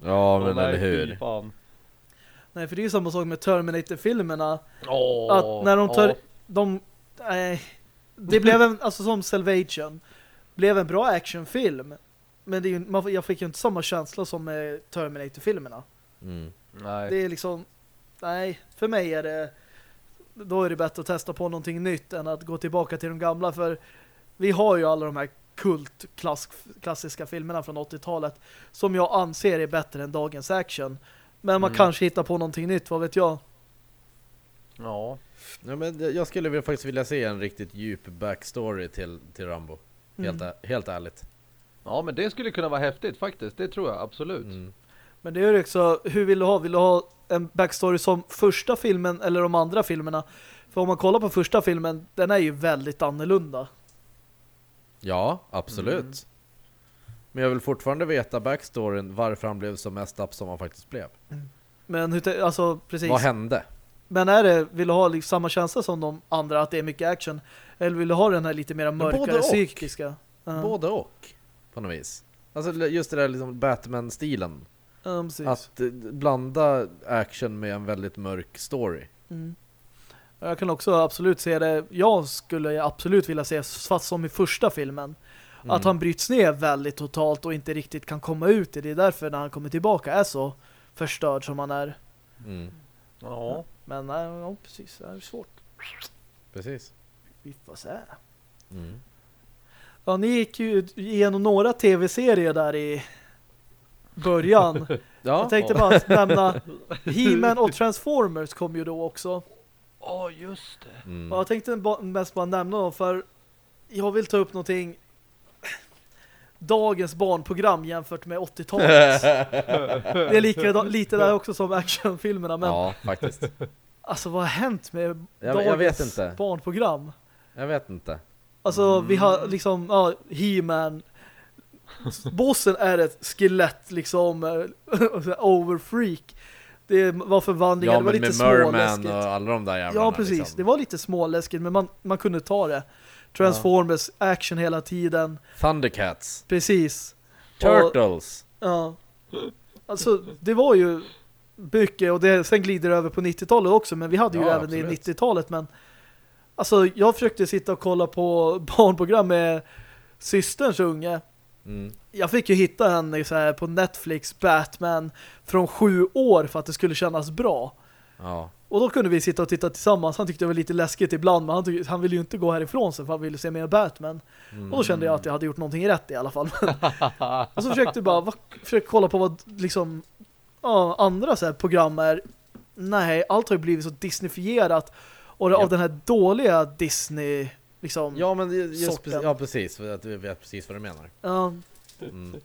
Ja men eller hur. fan. nej, för det är ju samma sak med Terminator-filmerna. Åh, att när de tar, ja. de, nej, det blev en, alltså som Salvation, blev en bra actionfilm. Men det är ju, man, jag fick ju inte samma känsla som med Terminator-filmerna. Mm. Nej. Det är liksom, nej, för mig är det, då är det bättre att testa på någonting nytt än att gå tillbaka till de gamla. För vi har ju alla de här kult klass, klassiska filmerna från 80-talet som jag anser är bättre än dagens action. Men man Mm. kanske hittar på någonting nytt, vad vet jag. Ja. Ja, men jag skulle väl faktiskt vilja se en riktigt djup backstory till, till Rambo. Helt, Mm. helt ärligt. ja, men det skulle kunna vara häftigt faktiskt, det tror jag absolut. Mm. Men det är ju också, hur vill du ha? Vill du ha en backstory som första filmen eller de andra filmerna? För om man kollar på första filmen, den är ju väldigt annorlunda. Ja, absolut. Mm. Men jag vill fortfarande veta backstoryn, varför han blev så mest upp som han faktiskt blev. Men hur, alltså precis. Vad hände? Men är det, vill du ha liksom samma känsla som de andra, att det är mycket action? Eller vill du ha den här lite mer mörkare, psykiska? Ja. Både och, på något vis. Alltså just det där liksom Batman-stilen. Ja. Att eh, blanda action med en väldigt mörk story. Mm. Jag kan också absolut se det. Jag skulle absolut vilja se, fast som i första filmen, Mm. att han bryts ner väldigt totalt och inte riktigt kan komma ut det. Det är därför när han kommer tillbaka är så förstörd som han är. Mm. Ja. Men nej, ja, precis. Det är svårt. Precis. Vi får se. Mm. Ja, ni gick ju igenom några tv-serier där i början. Ja, Jag tänkte bara nämna He-Man och Transformers kom ju då också. Ja, just det. mm. Och jag tänkte mest bara nämna dem för jag vill ta upp någonting dagens barnprogram jämfört med 80-talet. Det är lika, lite där också som actionfilmerna men ja, faktiskt. alltså vad har hänt med Jag- dagens jag vet inte. barnprogram? Jag vet inte. Alltså vi har liksom ja, He-Man bossen är ett skelett liksom eh, overfreak. Det var förvandlingar, Ja, det var lite småläskigt. och alla de där jävlarna. Ja, precis. liksom. Det var lite småläskigt, men man, man kunde ta det. Transformers, action hela tiden. Thundercats. Precis. Och, Turtles. ja. Alltså, det var ju mycket, och det, sen glider det över på 90-talet också, men vi hade ju Ja, även det absolut. i 90-talet, men alltså, jag försökte sitta och kolla på barnprogram med systerns unge. Mm. Jag fick ju hitta henne så här på Netflix, Batman, från sju år för att det skulle kännas bra. Ja. Och då kunde vi sitta och titta tillsammans. Han tyckte det var lite läskigt ibland, men han, tyckte, han ville ju inte gå härifrån sig för han ville se mer Batman. Mm. Och då kände jag att jag hade gjort någonting rätt i alla fall. och så försökte jag bara vad, försökte kolla på vad liksom ja, andra så här program är. Nej, allt har ju blivit så Disneyfierat. Och det, Japp. av den här dåliga Disney liksom. Ja, men just Sorten. precis, ja, precis. Att vi vet precis vad du menar. Ja, Mm.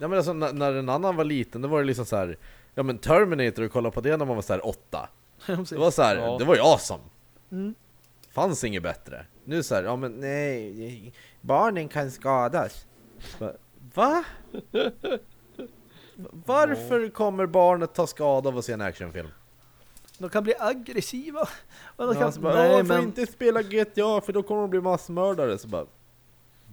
Ja, men alltså, när, när en annan var liten, då var det liksom så här. Ja men Terminator, och kolla på det när man var så här åtta. precis. Det var så här, Ja. det var ju awesome. Mm. Fanns inget bättre. Nu så här, ja men nej, barnen kan skadas. Va? Va? Varför kommer barnet ta skada av att se en actionfilm? De kan bli aggressiva. Och de Ja, kan, så bara, nej, "Åh, får men inte spela GTA för då kommer de bli massmördare. Så bara,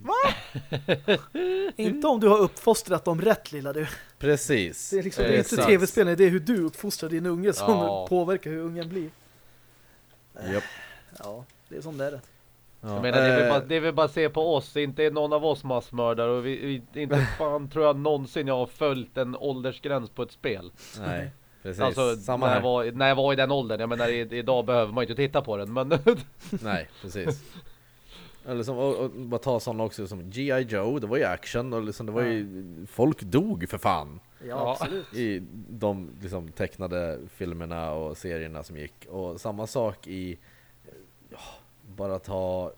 inte om du har uppfostrat dem rätt lilla du. precis. Det är, liksom, det är inte tv-spel, det är hur du uppfostrar din unge som Ja. påverkar hur ungen blir. Japp. Ja, det är som det är. Ja, Jag menar, det är, väl eh, bara, det är väl bara att se på oss, inte är någon av oss massmördare och vi, vi, inte fan tror jag någonsin jag har följt en åldersgräns på ett spel. Nej, precis. Alltså Samma när jag, var, när jag var i den åldern, jag menar i, idag behöver man ju inte titta på den men Nej, precis. Eller som, och, och bara ta sådana också som G.I. Joe, det var ju action och liksom, det var ju, folk dog för fan Ja, absolut. i de liksom, tecknade filmerna och serierna som gick. Och samma sak i, ja, bara ta,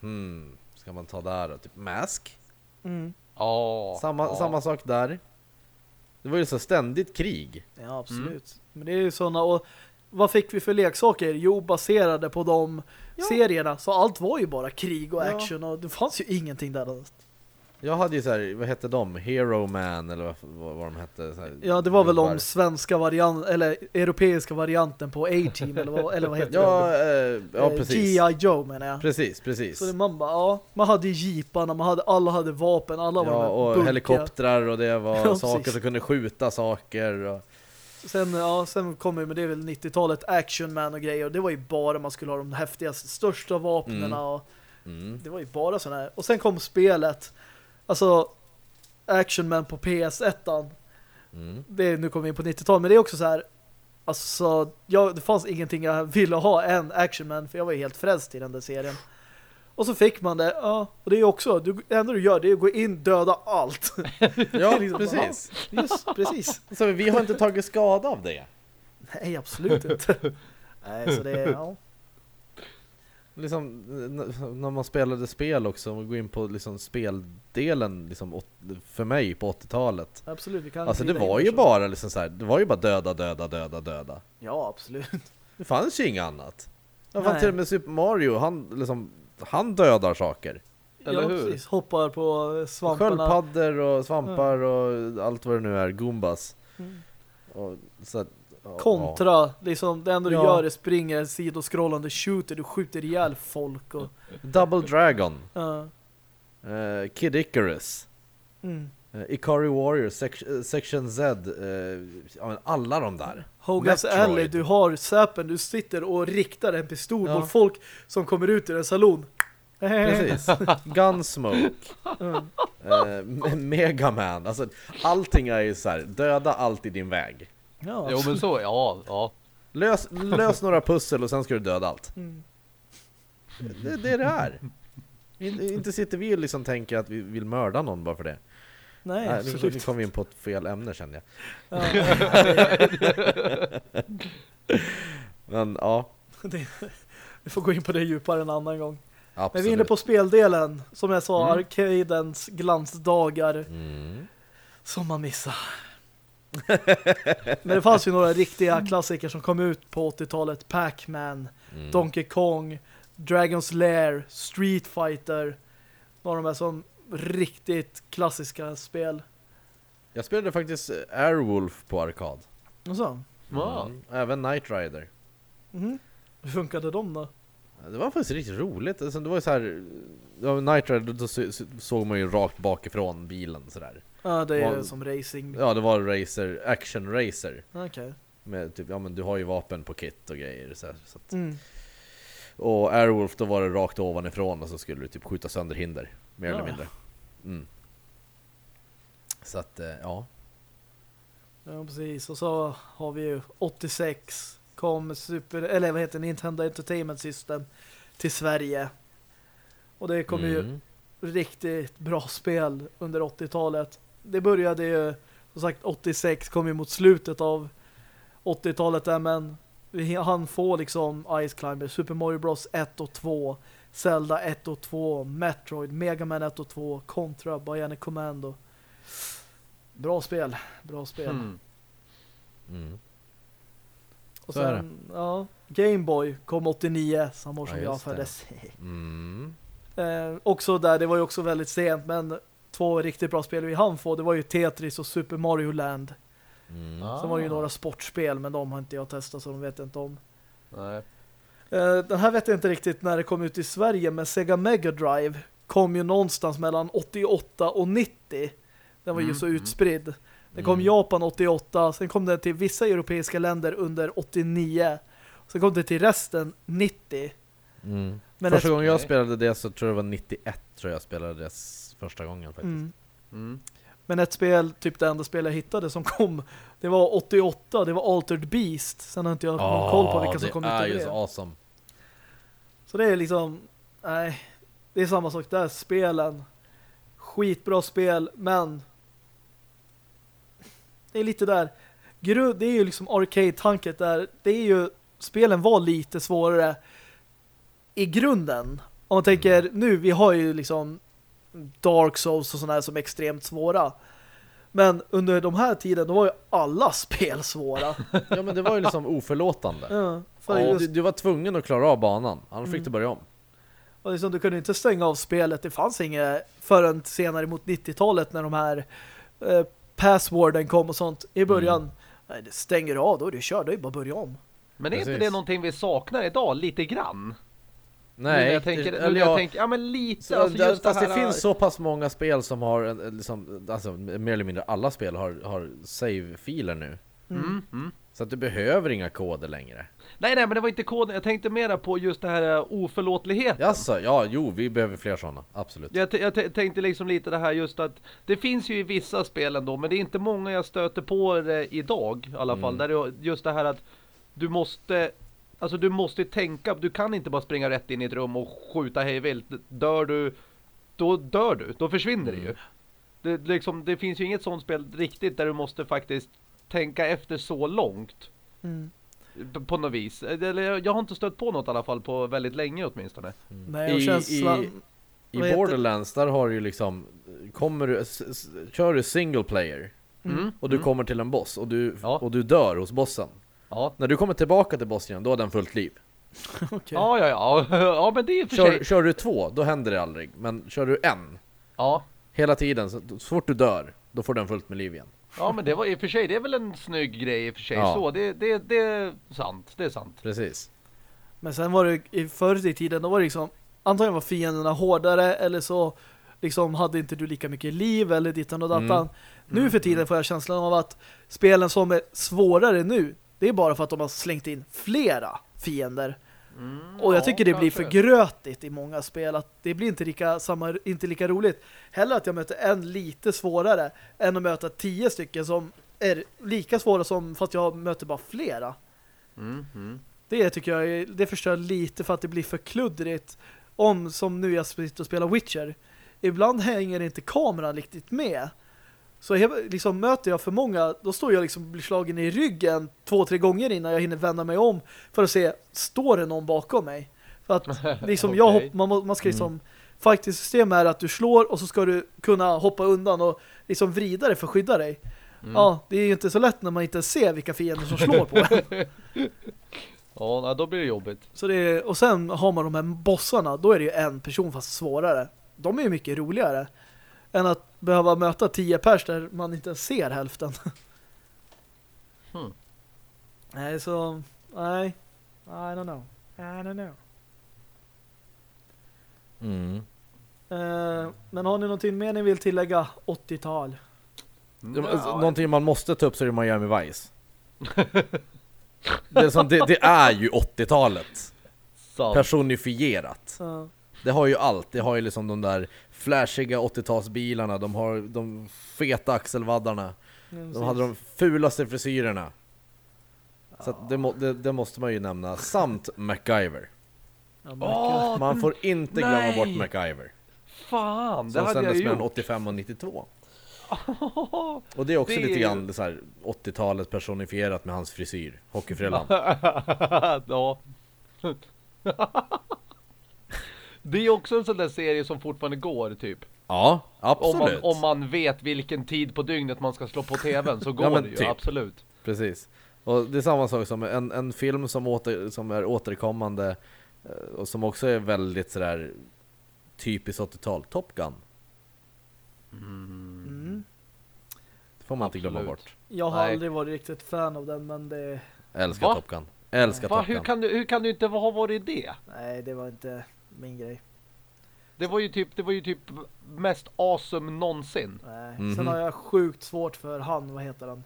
hmm, ska man ta där då? Typ Mask? Mm. ja, Samma, ja. samma sak där. Det var ju så ständigt krig. Ja, absolut. Men det är ju sådana, och vad fick vi för leksaker? Jo, baserade på de serierna. Så allt var ju bara krig och Ja. action och det fanns ju ingenting där. Jag hade ju så här, vad hette de? Hero Man eller vad, vad, vad de hette? Här, Ja, det var väl de svenska varianten, eller europeiska varianten på A-Team, eller, vad, eller vad heter Ja, det? eh, ja Eh, precis. G.I. Joe menar jag. Precis, precis. Så det, man bara, ja, man hade jeeparna, man hade, alla hade vapen, alla var Ja, och bulkiga. helikoptrar och det var Ja, saker som kunde skjuta saker. Och, Sen, ja, sen kom ju, men det väl 90-talet, Action Man och grejer. Och det var ju bara man skulle ha de häftigaste, största vapnena Mm. och mm. det var ju bara sådana här. Och sen kom spelet, alltså Action Man på PS1. Mm. Det nu kommer vi in på 90-talet, men det är också så här. Alltså, jag, det fanns ingenting jag ville ha än Action Man, för jag var ju helt frälst i den där serien. Och så fick man det, ja. Och det är också, du, det enda du gör det är att gå in, döda allt. Ja, liksom, precis. Just, precis. Så vi har inte tagit skada av det. Nej, absolut inte. Nej, så det är, ja. Liksom, när man spelade spel också, om vi går in på liksom speldelen liksom, för mig på 80-talet. Absolut, vi kan Alltså det var ju så. bara liksom så här, det var ju bara döda, döda, döda, döda. Ja, absolut. Det fanns ju inget annat. Ja, fan, Nej. till och med Super Mario, han, liksom, han dödar saker. Eller ja, hur? precis. Hoppar på svamparna. Sköldpaddor och svampar och allt vad det nu är, Goombas. Mm. Och, så att, ja, Kontra, liksom, det enda du Ja. gör är springer en sidoskrollande shooter, du skjuter ihjäl folk och... ja. Double Dragon, ja. eh, Kid Icarus, mm. eh, Ikari Warrior, Sec- eh, Section Z, ja, men alla de där. Hogan's Metroid. Alley, du har säpen, du sitter och riktar en pistol Ja. mot folk som kommer ut ur en salon. Precis. Gunsmoke, Mm. eh, Me- Mega Man, alltså allting är ju så här, döda allt i din väg. Ja, Jo men så, ja, ja. Lös, lös några pussel och sen ska du döda allt. Mm. Det, det är det här. In, inte sitter vi och liksom tänker att vi vill mörda någon bara för det. Nej, Nej, nu, nu kom vi in på ett fel ämne kände jag. Ja, Men ja, det, vi får gå in på det djupare en annan gång. Men absolut. vi är inne på speldelen. Som jag sa, Mm. arkadens glansdagar Mm. som man missar. Men det fanns ju några riktiga klassiker som kom ut på 80-talet. Pac-Man, Mm. Donkey Kong, Dragon's Lair, Street Fighter. Några av de här som riktigt klassiska spel. Jag spelade faktiskt Airwolf på arkad. Och så. Mm. Även Knight Rider. Mhm. Hur funkade de då? Det var faktiskt riktigt roligt. Alltså, det var ju så här, ja, Knight Rider, då så- så- såg man ju rakt bakifrån bilen sådär. Ja, det är Vad- som racing. Ja, det var racer, action racer. Okej. Med typ, ja men du har ju vapen på kit och grejer så, här, så att, Mm. Och Airwolf då var det rakt ovanifrån och så skulle du typ skjuta sönder hinder. Mer Ja. eller mindre. Mm. Så att, eh, ja. Ja, precis. Och så har vi ju 86 kom Super, eller vad heter Nintendo Entertainment System till Sverige. Och det kom ju Mm. riktigt bra spel under 80-talet. Det började ju, som sagt, 86 kom ju mot slutet av 80-talet där, men vi hann få liksom Ice Climber, Super Mario Bros 1 och 2, Zelda 1 och 2, Metroid, Mega Man 1 och 2, Contra, Bionic Commando. Bra spel, bra spel. Mm. Mm. Och sen, ja, Game Boy kom 89, samma år som Ja, jag föddes. Mm. Eh, också där, det var ju också väldigt sent, men två riktigt bra spel vi hann få, det var ju Tetris och Super Mario Land. Mm. Ah. Sen var det ju några sportspel, men de har inte jag testat så de vet jag inte om. Nej. Eh, den här vet jag inte riktigt när det kom ut i Sverige, men Sega Mega Drive kom ju någonstans mellan 88 och 90. Den var ju Mm, så mm. utspridd. Den kom Mm. Japan 88, sen kom den till vissa europeiska länder under 89 Sen kom det till resten 90. Mm. Men Första gången jag spelade det så tror jag det var 91 tror jag spelade det första gången faktiskt. Mm. Mm. Men ett spel, typ det enda spel jag hittade som kom, det var 88, det var Altered Beast. Sen har inte jag någon koll på vilka som kom ut det av det. så awesome. Så det är liksom, nej, det är samma sak där. Spelen, skitbra spel, men det är lite där, gru- det är ju liksom arcade-tanket där, det är ju, spelen var lite svårare i grunden. Om man tänker nu, vi har ju liksom Dark Souls och sådana här som är extremt svåra. Men under de här tiden, då var ju alla spel svåra. Ja men det var ju liksom oförlåtande. ja, för Ja, just, du, du var tvungen att klara av banan, annars fick Mm. du börja om. Och liksom, du kunde inte stänga av spelet. Det fanns inget förrän senare mot 90-talet när de här eh, passworden kom och sånt. I början, Mm. nej, det stänger av, då du körd. Det är bara börja om. Men är inte Precis. det någonting vi saknar idag lite grann? Nej, jag tänker, nu eller jag ja, tänker ja men lite, så, alltså just fast det, här, finns så pass många spel som har, en liksom, alltså mer eller mindre alla spel har, har save-filer nu. Mm, mm. Så att du behöver inga koder längre. Nej nej men det var inte koden, jag tänkte mera på just det här uh, oförlåtligheten. Jaså, ja, jo, vi behöver fler sådana, absolut. Jag, jag tänkte liksom lite det här just att det finns ju i vissa spel ändå, men det är inte många jag stöter på det idag i alla fall. Mm. Där det, just det här att du måste, alltså du måste tänka, du kan inte bara springa rätt in i ett rum och skjuta hejvilt. Dör du, då dör du, då försvinner det ju. Det, liksom, det finns ju inget sånt spel riktigt där du måste faktiskt tänka efter så långt. Mm. På något vis. Eller jag- har inte stött på något i alla fall på väldigt länge åtminstone. Nej, och I- känslan... i- Borderlands, där har du ju liksom, kommer du, kör du single player Mm. och du mm. kommer till en boss och du, Ja. och du dör hos bossen. Ja. När du kommer tillbaka till bossen igen, då har den fullt liv. Okej. Ja, ja, ja. Ja, men det är i och för Kör, sig. kör du två, då händer det aldrig. Men kör du en, Ja. hela tiden, så, så fort du dör, då får den fullt med liv igen. Ja men det var i och för sig, det är väl en snygg grej i och för sig Ja. så, det, det, det är sant, det är sant. Precis. Men sen var det i förr i tiden, då var det liksom antagligen var fienderna hårdare eller så liksom hade inte du lika mycket liv eller dittan och dattan. Mm. Nu för tiden får jag känslan av att spelen som är svårare nu, det är bara för att de har slängt in flera fiender. Och jag tycker det blir för grötigt i många spel att det blir inte lika, samma, inte lika roligt. Hellre att jag möter en lite svårare än att möta tio stycken som är lika svåra som fast jag möter bara flera. Mm, mm. Det tycker jag det förstör lite för att det blir för kluddrigt. Om, som nu jag sitter och spelar Witcher. Ibland hänger inte kameran riktigt med. Så liksom möter jag för många, då står jag liksom blir slagen i ryggen två, tre gånger innan jag hinner vända mig om för att se, står det någon bakom mig? För att liksom jag Okej. hopp, man, man ska liksom faktiskt system är att du slår och så ska du kunna hoppa undan och liksom vrida dig för att skydda dig. Ja, det är ju inte så lätt när man inte ser vilka fiender som slår på en. Ja, då blir det jobbigt. Så det är, och sen har man de här bossarna, då är det ju en person fast svårare. De är ju mycket roligare än att behöva möta tio pers där man inte ens ser hälften. Hmm. Nej, så nej. I don't know. I don't know. Mm. Eh, men har ni någonting mer ni vill tillägga 80-tal? Det- alltså, Någonting man måste ta upp så är det Miami Vice. det, är som, det, det är ju 80-talet. Sant. Personifierat. Ja. Det har ju allt. Det har ju liksom de där flashiga 80-talsbilarna, de har de feta axelvaddarna, de hade de fulaste frisyrerna. Så att det, det, det måste man ju nämna. Samt MacGyver. Ja, Åh, Man får inte glömma nej! bort MacGyver. fan, det Som hade jag sändes ju mellan gjort. 85 och 92. Och det är också Det är lite grann så här 80-talet personifierat med hans frisyr. Hockeyfrillan. ja. Det är också en sån där serie som fortfarande går typ. Ja, Om man, absolut. om man vet vilken tid på dygnet man ska slå på tvn så går men det ju, typ. absolut. Precis. Och det är samma sak som en, en film som, åter, som är återkommande eh, och som också är väldigt sådär typiskt 80-tal. Top Gun. Mm. Det får man inte glömma Absolut. bort. Jag har Nej. aldrig varit riktigt fan av den, men det... Älskar Va? Top Gun. Älskar Va, Top hur, Gun. kan du, hur kan du inte ha varit det? Nej, det var inte min grej. Det var ju typ, det var ju typ mest awesome någonsin. Nej. Mhm. Sen har jag sjukt svårt för han, vad heter han?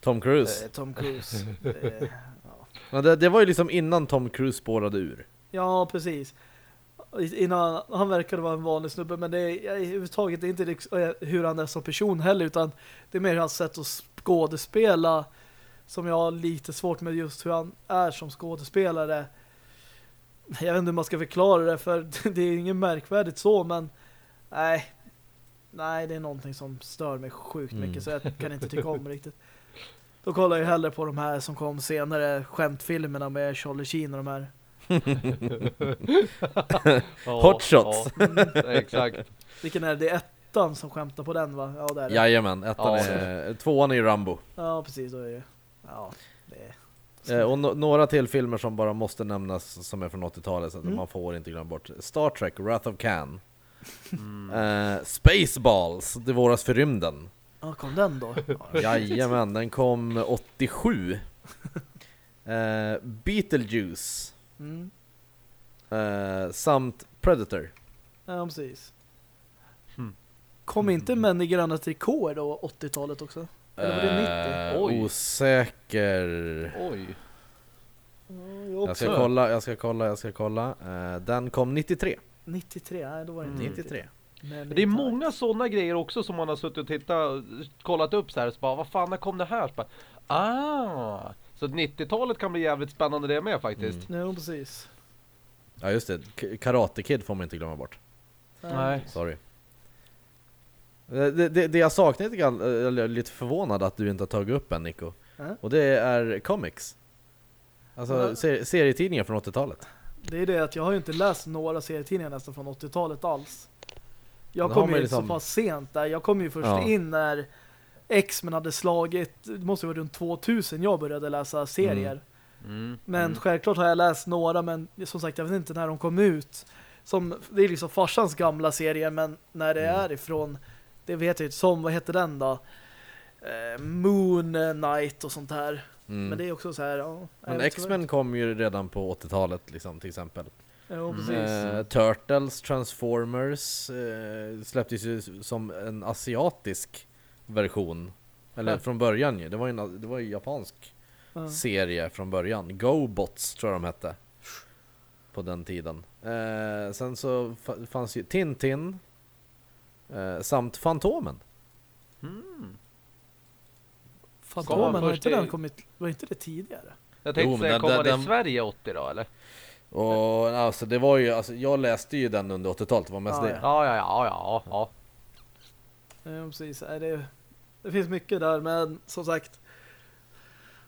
Tom Cruise. Eh, Tom Cruise. Eh, ja. Ja, det, det var ju liksom innan Tom Cruise spårade ur. Ja, precis. Innan, han verkade vara en vanlig snubbe, men det är överhuvudtaget inte liksom, eh, hur han är som person heller, utan det är mer hans sätt att skådespela som jag har lite svårt med just hur han är som skådespelare. Jag vet inte hur man ska förklara det, för det är inget märkvärdigt så, men nej, nej, det är någonting som stör mig sjukt mycket, Mm. så jag kan inte tycka om riktigt. Då kollar jag hellre på de här som kom senare, skämtfilmerna med Charlie Sheen och de här. Hot shots. Ja, exakt. Vilken är det? Det är ettan som skämtar på den va? Ja, det är det. Jajamän, ettan Ja. är, tvåan är ju Rambo. Ja, precis. Då är det. Ja, det är... Eh, och no några till filmer som bara måste nämnas som är från 80-talet, så att Mm. man får inte glömma bort. Star Trek, Wrath of Khan. Mm. Eh, Spaceballs, Det våras för rymden. Ja, kom den då? Ja, Jajamän, den kom 87. Eh, Beetlejuice. Mm. Eh, samt Predator. Ja, precis. Hmm. Kom inte män i gröna trikåer då 80-talet också? Eller var det 90? Eh, Oj. Osäker. Oj. Ja, Jag ska kolla, jag ska kolla, jag ska kolla. Eh, den kom 93. 93, nej då var det inte Mm. 93. Men Det är många sådana grejer också som man har suttit och tittat, kollat upp så här, så bara, vad fan, när kom det här? Så bara, ah! Så 90-talet kan bli jävligt spännande det med faktiskt. Mm. Ja, precis. Ja just det, Karate Kid får man inte glömma bort. Nej. Sorry. Eh, Det, det, det jag saknar lite grann, eller jag är lite förvånad att du inte har tagit upp än Nico. Ja. Och det är comics. Alltså Ja. ser, serietidningar från 80-talet. Det är det att jag har ju inte läst några serietidningar nästan från 80-talet alls. Jag kom ju liksom- så pass sent där. Jag kom ju först Ja. in när X-Men hade slagit, det måste vara runt 2000 jag började läsa serier. Mm. Men Mm. självklart har jag läst några, men som sagt, jag vet inte när de kom ut. Som, det är liksom farsans gamla serier, men när det Mm. är ifrån, det vet jag inte, som, vad heter den då? Eh, Moon Knight och sånt här. Mm. Men det är också så här, ja. Men X-Men kom ju redan på 80-talet liksom till exempel. vad- Ja, precis. Eh, Turtles, Transformers eh, släpptes ju som en asiatisk version. Eller Ja. från början ju, det var ju en, det var ju japansk Ja. serie från början. GoBots tror jag de hette. På den tiden. Eh, sen så fa- fanns ju Tintin. Eh, samt Fantomen. Mm. Fantomen, Kom har inte i- den kommit, var inte det tidigare? Jag tänkte Jo, men säga, den- kommer den- det i den- Sverige 80 då eller? Och alltså det var ju, alltså, jag läste ju den under 80-talet, det var mest Ja, det. ja. Ja, ja, ja, ja, ja. Precis. Nej, Det, det finns mycket där, men som sagt,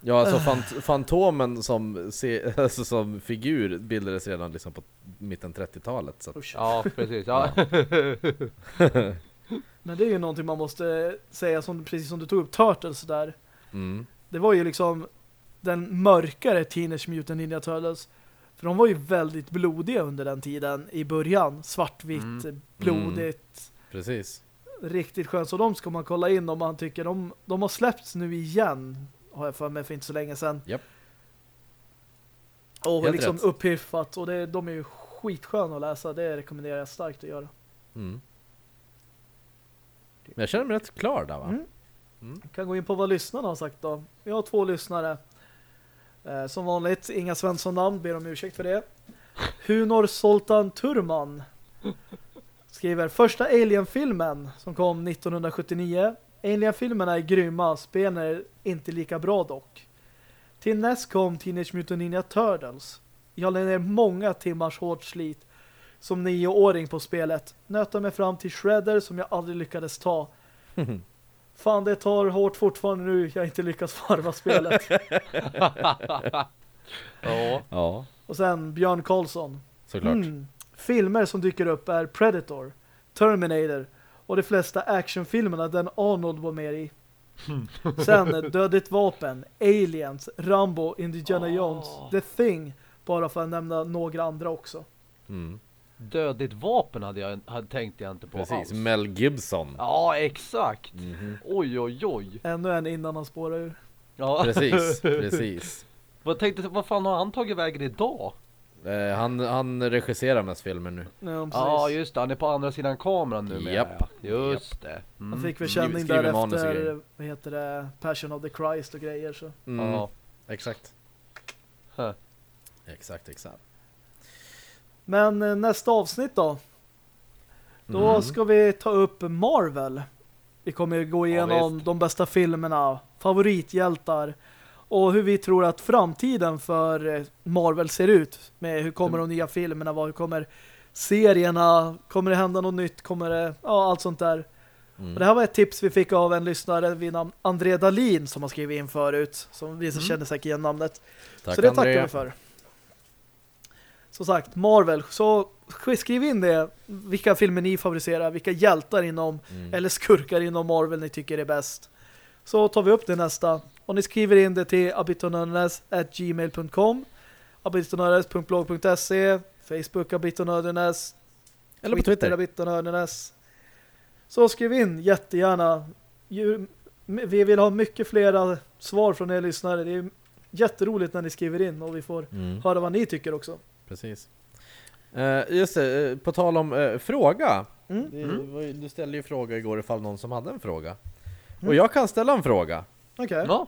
Ja, alltså fant Fantomen som, se, alltså, som figur bildades redan liksom på mitten 30-talet. Så att, usch. Ja, precis. Ja. Men det är ju någonting man måste säga, som, precis som du tog upp Turtles där. mm. Det var ju liksom den mörkare Teenage Mutant Ninja Turtles. För de var ju väldigt blodiga under den tiden i början. Svartvitt, Mm. blodigt, Precis. riktigt skönt. Så de ska man kolla in om man tycker de, de har släppts nu igen. Har jag för mig för inte så länge sedan. Japp. Och Helt liksom rätt. upphiffat. Och det, de är ju skitsköna att läsa. Det rekommenderar jag starkt att göra. Mm. Men jag känner mig rätt klar där va? Mm. Mm. Kan gå in på vad lyssnarna har sagt då. Vi har två lyssnare. Eh, som vanligt, inga Svensson-namn, ber om ursäkt för det. Hunor Soltan Turman skriver första Alien-filmen som kom 1979. Alien-filmerna är grymma, spelen är inte lika bra dock. Till näst kom Teenage Mutant Ninja Turtles. Jag lade ner många timmars hårt slit som nioåring på spelet. Nöta mig fram till Shredder som jag aldrig lyckades ta. Fan, det tar hårt fortfarande nu. Jag har inte lyckats varva spelet. ja. Ja, Och sen Björn Karlsson. såklart. Mm. Filmer som dyker upp är Predator, Terminator och de flesta actionfilmerna den Arnold var med i. Sen eh, Dödligt vapen, Aliens, Rambo, Indiana Oh. Jones, The Thing. Bara för att nämna några andra också. Mm. Dödligt vapen hade jag hade tänkte jag inte på Precis, alls. Mel Gibson. Ja, exakt. Mhm. Oj, oj, oj. Ännu en innan han spårar ur. Ja. Precis, precis. Vad tänkte, vad fan har han tagit vägen idag? Eh, han, han regisserar mest filmer nu. Ja, precis. Ja, just det. Han är på andra sidan kameran nu med. Japp. Ja. Just det. Han Mm. fick väl Skriver- känning därefter, vad heter det, Passion of the Christ och grejer så. Mm, Ja. Exakt. Huh. Exakt, exakt. Men eh, nästa avsnitt då? Då Mm. ska vi ta upp Marvel. Vi kommer gå igenom visst. de bästa filmerna, favorithjältar och hur vi tror att framtiden för eh, Marvel ser ut. Med hur kommer de nya filmerna, vad hur kommer serierna, kommer det hända något nytt, kommer det, ja allt sånt där. Mm. Det här var ett tips vi fick av en lyssnare vid namn André Dalin som har skrivit in förut. Som vi Mm. känner säkert igen namnet. Tack, så det tackar Andrea. vi för. Som sagt, Marvel. Så skriv in det. Vilka filmer ni favoriserar. Vilka hjältar inom Mm. eller skurkar inom Marvel ni tycker är bäst. Så tar vi upp det nästa. Och ni skriver in det till abitonördenes.gmail.com abitonördenes.blog.se Facebook abitonördenes Eller på Twitter. abitonördenes Så skriv in jättegärna. Vi vill ha mycket flera svar från er lyssnare. Det är jätteroligt när ni skriver in och vi får Mm. höra vad ni tycker också. Precis. Eh, just det, eh, på tal om eh, fråga. Mm. Det Mm. Du ställde ju fråga igår ifall någon som hade en fråga. Mm. Och jag kan ställa en fråga. Okej. Ja.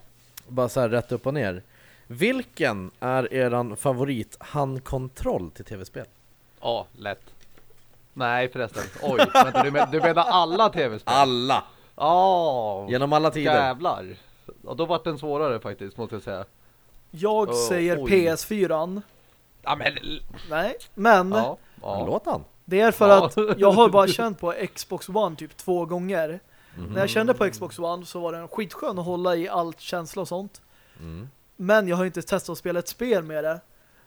Bara så här rätt upp och ner. Vilken är eran favorit handkontroll till tv-spel? Ja, lätt. Nej förresten. Oj, vänta, du, men, du menar alla tv-spel? Alla! Ja, Genom alla tider. jävlar. Ja, då vart den svårare faktiskt, måste jag säga. Jag Oh, säger oj. PS4. Ja, men... Nej, men Ja, Ja. ja. Låt han. det är för Ja. att jag har bara känt på Xbox One typ två gånger. Mhm. När jag kände på Xbox One så var den skitskön att hålla i allt känsla och sånt. Mm. Men jag har inte testat att spela ett spel med det.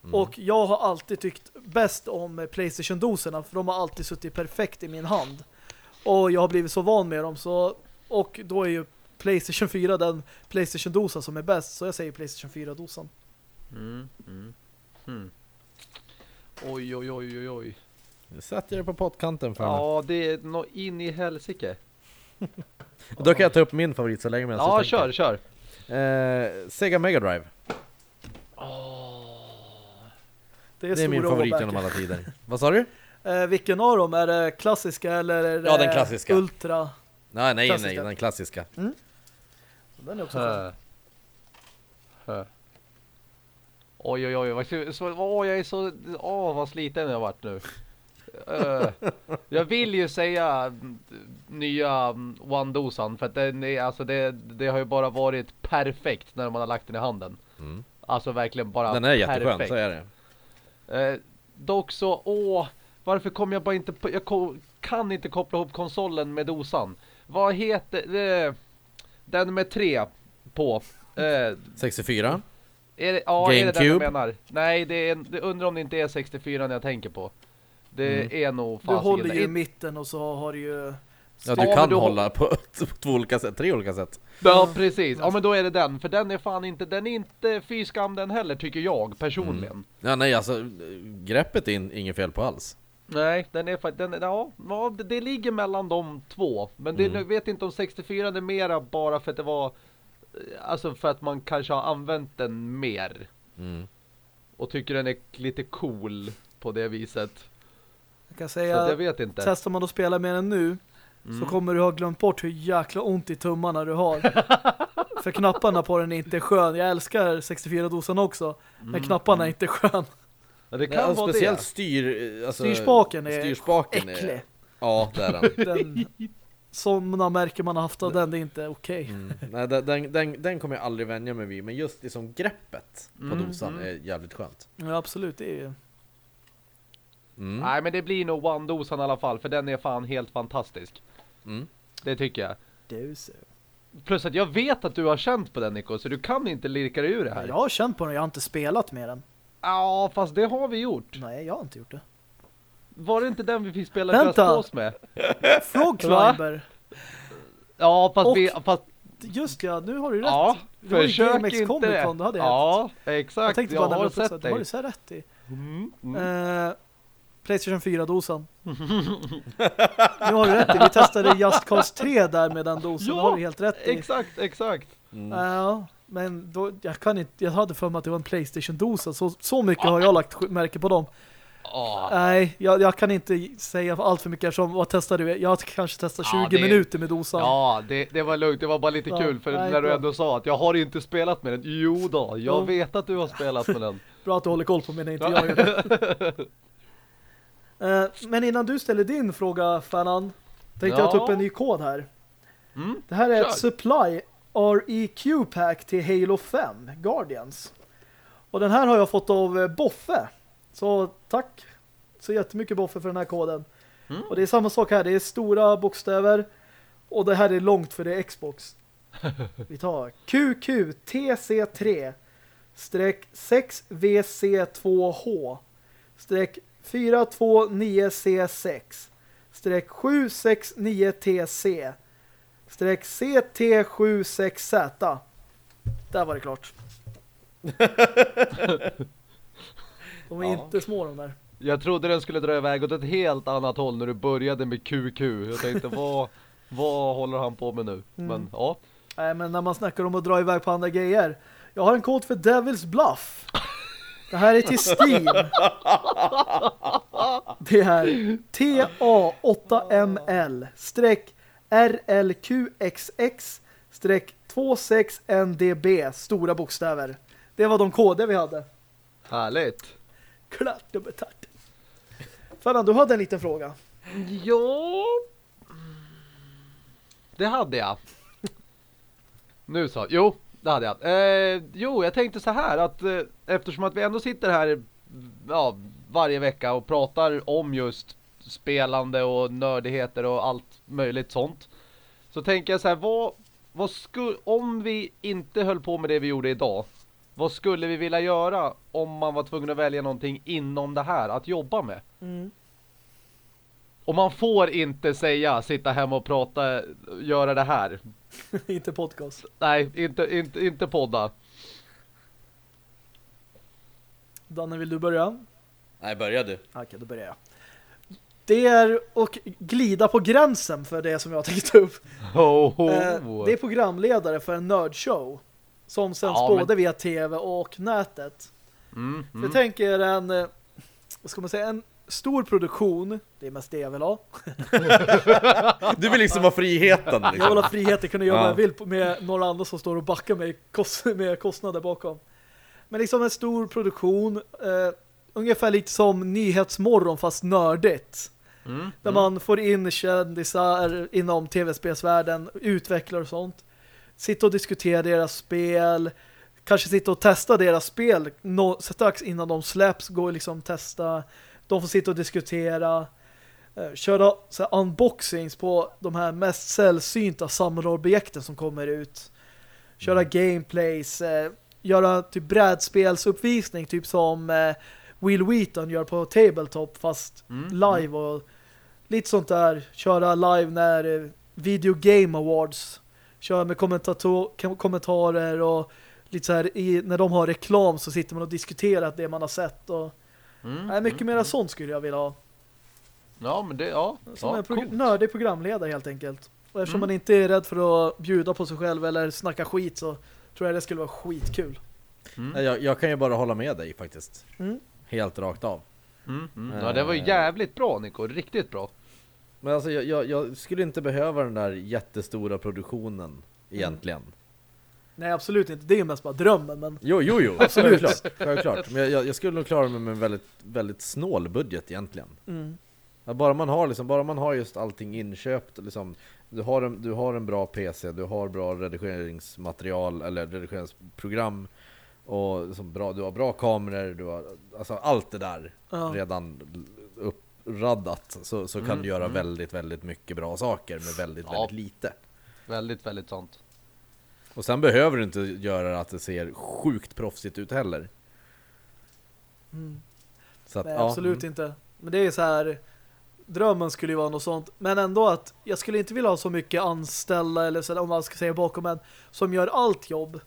Mm. Och jag har alltid tyckt bäst om Playstation-doserna för de har alltid suttit perfekt i min hand. Och jag har blivit så van med dem så och då är ju Playstation 4 den Playstation-dosa som är bäst så jag säger Playstation 4-dosan. Mm, mm, mm. Oj, oj, oj, oj, oj. Nu sätter jag på pottkanten för mig. Ja, det är nå in i helsike. Då kan jag ta upp min favorit så länge medan Ja, tänker. kör, kör. Eh, Sega Mega Drive. Det är, Det är min stora favorit genom alla tider. Vad sa du? Eh, vilken av dem? Är det klassiska eller är det Ja, den klassiska. Ultra? Nej, nej, Klassiska. nej, den klassiska. Den är också skön. Hö. Hö. Oj, oj, oj. Vad, så, åh, jag är så... Åh, vad sliten jag har varit nu. Eh, jag vill ju säga mm, nya mm, One-dosan för att den är, alltså det, det har ju bara varit perfekt när man har lagt den i handen. Mm. Alltså verkligen bara Den är jätteskön, perfekt. så är det. Eh, dock så, åh, varför kom jag bara inte på, jag ko, kan inte koppla ihop konsolen med dosan. Vad heter, eh, den med tre på, eh, 64. är det, ja, är det den jag GameCube? menar? Nej, det är, undrar om det inte är 64 när jag tänker på. Det Mm. är nog Du håller ju i mitten och så har du ju... Ja, Ja, du kan då- hålla på två olika sätt, tre olika sätt. Ja, precis. Ja, men då är det den. För den är fan inte, den är inte fy skam den heller, tycker jag personligen. Ja, nej, alltså greppet är in, inget fel på alls. Nej, den är faktiskt, den, ja, ja det, det ligger mellan de två. Men det, Mm. jag vet inte om 64 är mera bara för att det var, eh, alltså för att man kanske har använt den mer. Mm. Och tycker den är lite cool på det viset. Jag kan Så att jag säga, vet inte. testar man att spela med den nu Mm. så kommer du ha glömt bort hur jäkla ont i tummarna du har. För knapparna på den är inte skön. Jag älskar 64-dosan också, men Mm, knapparna är mm. inte skön. Ja, det kan Ja, vara speciellt det. styr... Alltså, Styrspaken är styrspaken Äcklig. Ja, det är den. Den, sådana märken man har haft av den, det är inte okej. Mm. Nej, den, den, den, den kommer jag aldrig vänja mig vid, men just liksom greppet på Mm, dosan mm. är jävligt skönt. Ja, absolut, det är ju... Mm. Nej men det blir nog One-dosan i alla fall, för den är fan helt fantastisk. Mm. Det tycker jag. Det så. Plus att jag vet att du har känt på den Nico, så du kan inte lirka dig ur det här. Jag har känt på den, jag har inte spelat med den. Ja, fast det har vi gjort. Nej, jag har inte gjort det. Var det inte den vi fick spela Vänta. Just Cause med? Frog Va? Climber. Ja, fast Och- vi... Fast, Just ja, nu har du rätt. ja, det ju försök inte. Comic Con, då hade jag ja, Jag exakt. tänkte Jag, bara när har du sett sett det har du dig. så rätt i. Mm, mm. Eh, Playstation 4-dosan. nu har du rätt i. Vi testade Just Cause 3 där med den dosen. Ja, har du helt rätt i. Exakt, exakt. Mm. Ja, men då, jag kan inte, jag hade för mig att det var en Playstation-dosa. Så, så mycket har jag lagt märke på dem. Ah. Nej, jag, jag kan inte säga allt för mycket eftersom, vad testade du? Jag kanske testat 20 Ja, det- minuter med dosan. Ja, det, det var lugnt. Det var bara lite Ja, kul. För nej, när du bra. ändå sa att jag har inte spelat med den. Jo då, jag Ja. vet att du har spelat med den. Bra att du håller koll på mig när inte jag gör det. Eh, Men innan du ställer din fråga, Fanan, tänkte jag ta Ja. upp en ny kod här. Mm. Det här är Kör. ett Supply REQ-pack till Halo 5 Guardians. Och den här har jag fått av eh, Boffe. Så tack så jättemycket Boffe för den här koden. Mm. Och det är samma sak här, det är stora bokstäver och det här är långt för det är Xbox. Vi tar QQTC3 streck 6VC2H streck 429C6 streck 769TC streck CT76Z Där var det klart. De är Ja. inte små de där. Jag trodde den skulle dra iväg åt ett helt annat håll när du började med QQ. Jag tänkte, vad, vad håller han på med nu? Mm. Men ja, Nej, men när man snackar om att dra iväg på andra grejer. Jag har en kod för Devil's Bluff. Det här är till Steam. Det är TA8ML streck RLQXX streck 26NDB stora bokstäver. Det var de koder vi hade. härligt. Klart och betart. Fernan, du hade en liten fråga. Ja, det hade jag. Nu så, jo, det hade jag. Eh, jo, jag tänkte så här att eh, eftersom att vi ändå sitter här ja, varje vecka och pratar om just spelande och nördigheter och allt möjligt sånt. Så tänker jag så här, vad, vad skulle, om vi inte höll på med det vi gjorde idag, vad skulle vi vilja göra om man var tvungen att välja någonting inom det här att jobba med? Och man får inte säga sitta hemma och prata, göra det här. Inte podcast. Nej, inte, inte, inte podda. Danne, vill du börja? Nej, börja du. Okej, då börjar jag. Det är att glida på gränsen för det som jag har tagit upp. Oh, Eh, det är programledare för en nördshow som sänds Ja, både men- via tv och nätet. mm, Så mm. jag tänker en, eh, vad ska man säga, en stor produktion, det är mest det jag vill ha. Du vill liksom ha friheten Jag vill liksom. ha friheten, kunna göra Ja. vad jag vill med några andra som står och backar mig med kostnader bakom. Men liksom en stor produktion, eh, ungefär lite som Nyhetsmorgon fast nördigt. Mm, Där man får in kändisar inom tv-spelsvärlden, utvecklare och sånt. Sitta och diskutera deras spel. Kanske sitta och testa deras spel no, strax innan de släpps. Gå och liksom testa. De får sitta och diskutera. Eh, köra så unboxings på de här mest sällsynta samlarobjekten som kommer ut. Köra gameplays. Eh, göra typ brädspelsuppvisning typ som eh, Will Wheaton gör på Tabletop fast Mm, live och lite sånt där. Köra live när eh, Video Game Awards köra med kommentarer och lite så här i, när de har reklam så sitter man och diskuterar det man har sett och mm, nej, mycket mm, mera sånt skulle jag vilja ha. Ja, men det, ja. Som ja en prog- coolt. nördig programledare helt enkelt. Och eftersom Mm. man inte är rädd för att bjuda på sig själv eller snacka skit så tror jag det skulle vara skitkul. Mm, Nej, Jag, jag kan ju bara hålla med dig faktiskt. Mm. Helt rakt av. mm, mm. Ja, det var Eh. jävligt bra, Nico. Riktigt bra. Men alltså jag, jag, jag skulle inte behöva den där jättestora produktionen egentligen. Nej, absolut inte. Det är ju mest bara drömmen, men Jo, jo, jo. Absolut. Självklart. Självklart. Men jag, jag skulle nog klara mig med en väldigt, väldigt snål budget egentligen. mm. Bara man har liksom, bara man har just allting inköpt liksom, du, har en, du har en bra PC, du har bra redigeringsmaterial eller redigeringsprogram och liksom bra, du har bra kameror, du har alltså allt det där Ja. redan uppraddat så, så kan Mm, du göra mm. väldigt, väldigt mycket bra saker med väldigt, Ja. väldigt lite. Väldigt, väldigt sant. Och sen behöver du inte göra att det ser sjukt proffsigt ut heller. Mm. Att, Nej, ja, absolut mm. inte. Men det är så här drömmen skulle ju vara något sånt. Men ändå att jag skulle inte vilja ha så mycket anställda eller så, om man ska säga bakom en som gör allt jobb.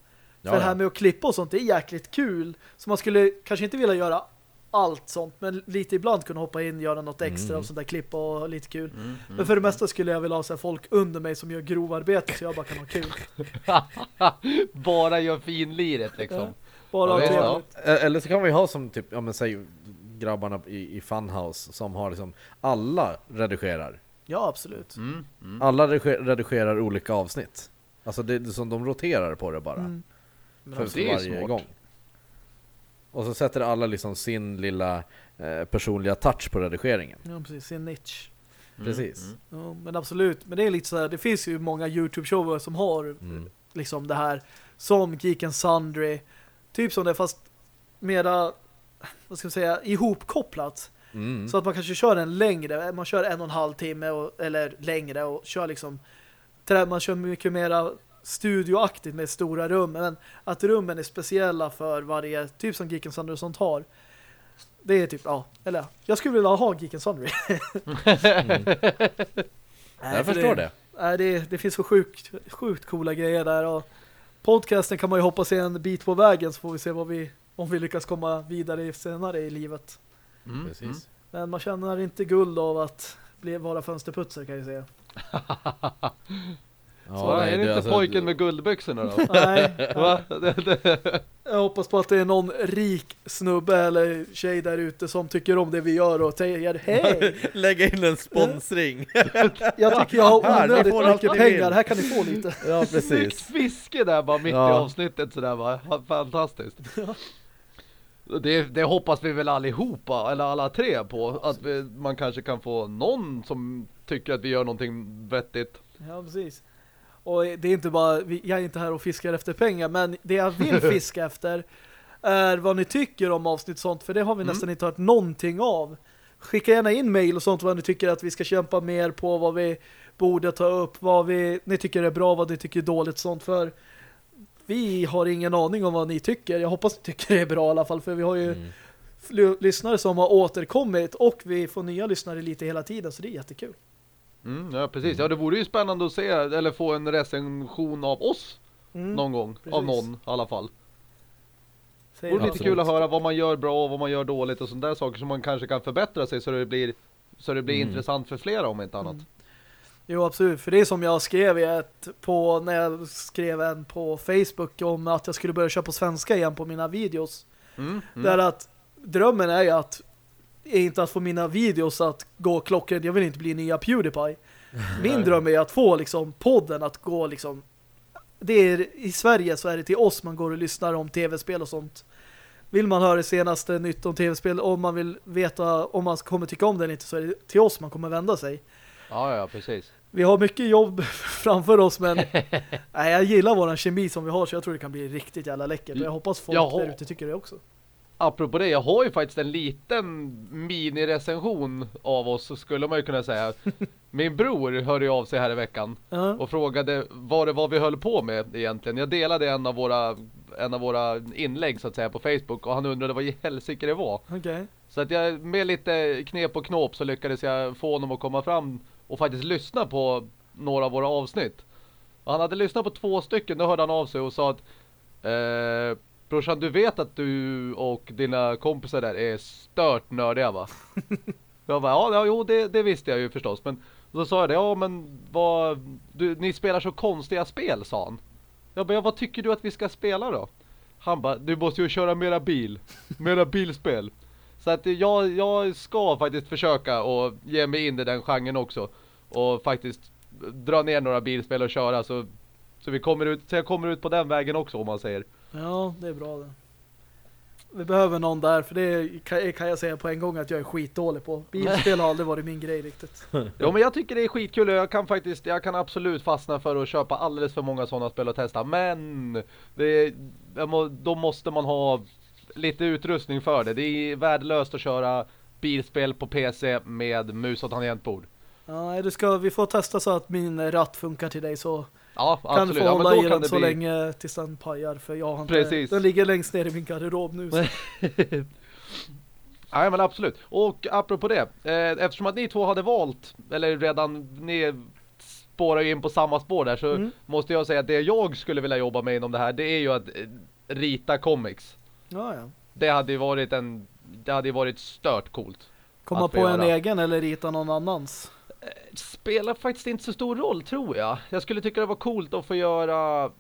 Ja, För det ja. här med att klippa och sånt, det är jäkligt kul. Så man skulle kanske inte vilja göra allt sånt, men lite ibland kunna hoppa in, göra något extra Mm. och sånt där klippa och lite kul. Mm, Men för det mesta skulle jag vilja ha så här, folk under mig som gör grovarbete så jag bara kan ha kul. Bara gör finliret liksom. Bara Ja, visst, ja. Eh, Eller så kan vi ha som typ, ja men säg grabbarna i, i Funhouse som har liksom alla redigerar. Ja, absolut. Mm, mm. Alla rediger- redigerar olika avsnitt. Alltså det är som de roterar på det bara. Mm. För, det för varje smart. gång. Och så sätter alla liksom sin lilla eh, personliga touch på redigeringen. Ja, precis. Sin niche. Precis. Mm. Ja, men absolut. Men det är lite så här, det finns ju många YouTube-shower som har Mm. liksom det här som Geek and Sundry. Typ som det fast mera vad ska jag säga, ihopkopplat. Mm. Så att man kanske kör en längre, man kör en och en halv timme och, eller längre och kör liksom man kör mycket mera studioaktigt med stora rum men att rummen är speciella för varje typ som Geek Sundry och sånt har. Det är typ, ja, eller jag skulle vilja ha Geek Sundry. Nej, Jag för förstår det. Nej, det, det finns så sjukt, sjukt coola grejer där och podcasten kan man ju hoppas är en bit på vägen så får vi se vad vi, om vi lyckas komma vidare senare i livet. Mm, mm. Precis. Men man känner inte guld av att bli, vara fönsterputsare kan jag säga. Ja, Så nej, är det inte alltså- pojken med guldbyxorna då? Nej, Va? Jag hoppas på att det är någon rik snubbe eller tjej där ute som tycker om det vi gör och säger hej, Lägga in en sponsring. jag tycker jag har Här, ni onödigt får allt mycket pengar, här kan ni få lite. ja, Snyggt precis. fiske där bara mitt i Ja. avsnittet sådär va? Fantastiskt. Det, det hoppas vi väl allihopa, eller alla tre på. Att vi, man kanske kan få någon som tycker att vi gör någonting vettigt. Ja, precis. Och det är inte bara, jag är inte här och fiskar efter pengar, men det jag vill fiska efter är vad ni tycker om avsnitt sånt, för det har vi Mm. nästan inte hört någonting av. Skicka gärna in mail och sånt vad ni tycker att vi ska kämpa mer på, vad vi borde ta upp, vad vi, ni tycker är bra, vad ni tycker är dåligt sånt, för vi har ingen aning om vad ni tycker. Jag hoppas ni tycker det är bra i alla fall, för vi har ju Mm. lyssnare som har återkommit och vi får nya lyssnare lite hela tiden, så det är jättekul. Mm, ja precis, ja det vore ju spännande att se, eller få en recension av oss Mm. någon gång. Av precis. någon i alla fall. Det Säger vore lite kul att höra vad man gör bra och vad man gör dåligt och sådana där saker som man kanske kan förbättra sig så det blir, så det blir Mm. intressant för flera om inte annat. Mm. Jo, absolut. För det är som jag skrev ett på, när jag skrev en på Facebook om att jag skulle börja köra på svenska igen på mina videos. Mm, mm. Det är att drömmen är ju att är inte att få mina videos att gå klockrent. Jag vill inte bli nya Pewdiepie. Min dröm är att få liksom podden att gå liksom det är, i Sverige så är det till oss man går och lyssnar om tv-spel och sånt. Vill man höra det senaste nytt om tv-spel, om man vill veta om man kommer tycka om det eller inte så är det till oss man kommer vända sig. Ja, ja, precis. Vi har mycket jobb framför oss men nej, jag gillar våran kemi som vi har så jag tror det kan bli riktigt jävla läckert jag hoppas folk där ute tycker det också. Apropå det, jag har ju faktiskt en liten mini-recension av oss, skulle man ju kunna säga. Min bror hörde ju av sig här i veckan Ja, och frågade vad det var vi höll på med egentligen. Jag delade en av våra, en av våra inlägg så att säga på Facebook och han undrade vad i helsike det var. okej. Så att jag med lite knep och knåp så lyckades jag få honom att komma fram och faktiskt lyssna på några av våra avsnitt. Och han hade lyssnat på två stycken, då hörde han av sig och sa att eh, Brorsan, du vet att du och dina kompisar där är stört nördiga va? jag bara, ja, jo, det, det visste jag ju förstås. Men då sa jag det, ja men vad, du, ni spelar så konstiga spel, sa han. Jag bara, ja, vad tycker du att vi ska spela då? Han bara, du måste ju köra mera bil. Mera bilspel. Så att jag, jag ska faktiskt försöka och ge mig in i den genren också. Och faktiskt dra ner några bilspel och köra så, så vi kommer ut, så jag kommer ut på den vägen också om man säger. Ja, det är bra det. Vi behöver någon där för det kan, kan jag säga på en gång att jag är skitdålig på. Bilspel har aldrig varit min grej riktigt. Jo men jag tycker det är skitkul jag kan faktiskt, jag kan absolut fastna för att köpa alldeles för många sådana spel och testa. Men det, då måste man ha lite utrustning för det. Det är värdelöst att köra bilspel på PC med mus och tangentbord. Ja, det ska, vi får testa så att min ratt funkar till dig så Ja, kan absolut. få Ja, hålla då i den så bli... länge tills den pajar för jag har inte, Precis. den ligger längst ner i min garderob nu. Så. Ja men absolut. Och apropå det, eh, eftersom att ni två hade valt, eller redan ni spårar ju in på samma spår där så Mm. måste jag säga att det jag skulle vilja jobba med inom det här det är ju att eh, rita comics. Ja, ja. Det hade ju varit en det hade varit stört coolt. Komma på få en göra. egen eller rita någon annans. Spelar faktiskt inte så stor roll tror jag. Jag skulle tycka det var coolt att få göra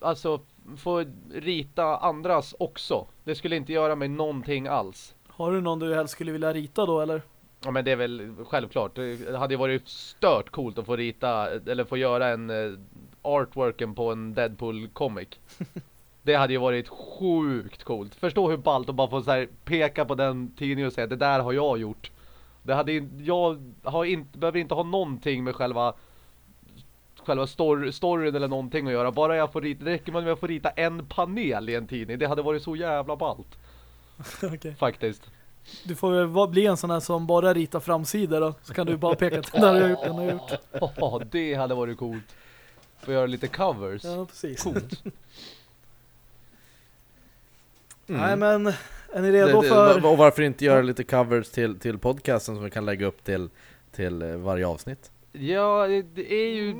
alltså få rita andras också. Det skulle inte göra mig någonting alls. Har du någon du helst skulle vilja rita då eller? Ja men det är väl självklart. Det hade ju varit stört coolt att få rita eller få göra en uh, artworken på en Deadpool comic. Det hade ju varit sjukt coolt. Förstå hur ballt att bara få så här peka på den tidningen och säga det där har jag gjort. Det hade jag har inte behöver inte ha någonting med själva själva story, storyn eller någonting att göra. Bara jag får rita, det räcker med att jag får rita en panel i en tidning. Det hade varit så jävla ballt. okay. Faktiskt. Du får väl bli en sån här som bara ritar framsidor då. Så kan du bara peka till har gjort den har gjort. Ja, det hade varit coolt. Få göra lite covers. Ja, precis. Coolt. Mm. Nej, men är ni redo det, det, för... Och varför inte göra lite covers till, till podcasten som vi kan lägga upp till, till eh, varje avsnitt? Ja, det är ju...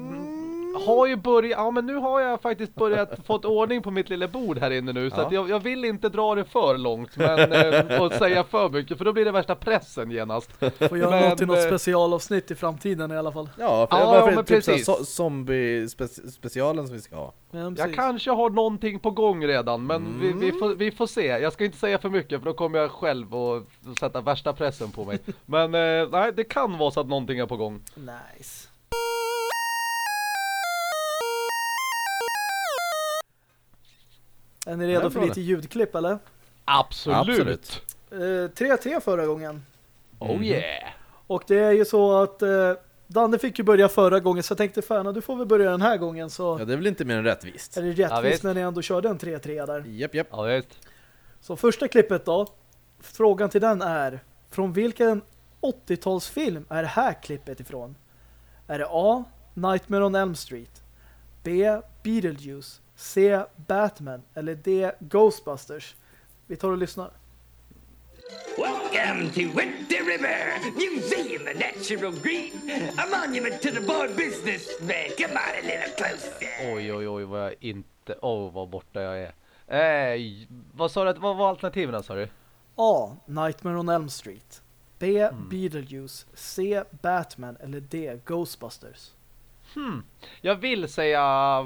Har ju börjat... Ja, men nu har jag faktiskt börjat fått ordning på mitt lilla bord här inne nu. Så ja. att jag, jag, vill inte dra det för långt men, eh, och säga för mycket. För då blir det värsta pressen genast. Får göra men, något till något eh, specialavsnitt i framtiden i alla fall. Ja, för ja, ja men typ precis. Så, zombie-specialen som vi ska ha. Ja, jag kanske har någonting på gång redan. Men mm. vi, vi, mm. får, vi får se. Jag ska inte säga för mycket för då kommer jag själv att sätta värsta pressen på mig. men eh, nej, det kan vara så att någonting är på gång. Nice. Är ni redo för lite ljudklipp eller? Absolut. 3-3 uh, förra gången. Oh mm. yeah. Och det är ju så att uh, Danne fick ju börja förra gången så jag tänkte Färna, du får väl börja den här gången så... Ja, det är väl inte mer än rättvist. Är det rättvist när ni ändå körde en 3-3 där? Japp, japp. Ja, visst. Så första klippet då. Frågan till den är från vilken 80-talsfilm är det här klippet ifrån? Är det A. Nightmare on Elm Street B. Beetlejuice C. Batman eller D. Ghostbusters. Vi tar och lyssnar. Welcome to Winter River, Museum of Natural Green, a monument to the board businessman. Come on a little closer. Oj, oj, oj, vad jag inte... Åh, oh, vad borta jag är. Eh, vad sa du? Vad var alternativen, sa du? A. Nightmare on Elm Street. B. Mm. Beetlejuice. C. Batman eller D. Ghostbusters. Hmm. Jag vill säga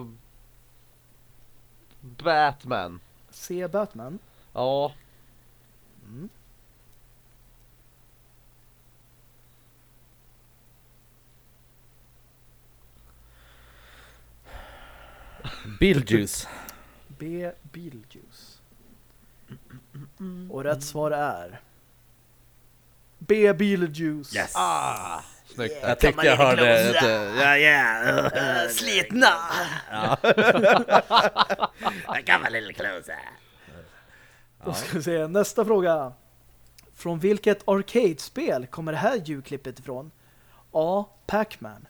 Batman. Se Batman? Ja. Mm. Beetlejuice. B. Beetlejuice. Och rätt svar är B. Beetlejuice. Yes. Ah. Snyggt. Yeah, jag tyckte jag hörde ja, ja. Slitna. Ja. kan vara lite closer. Då ska vi se. Nästa fråga. Från vilket arcade-spel kommer det här ljudklippet ifrån? A. Pac-Man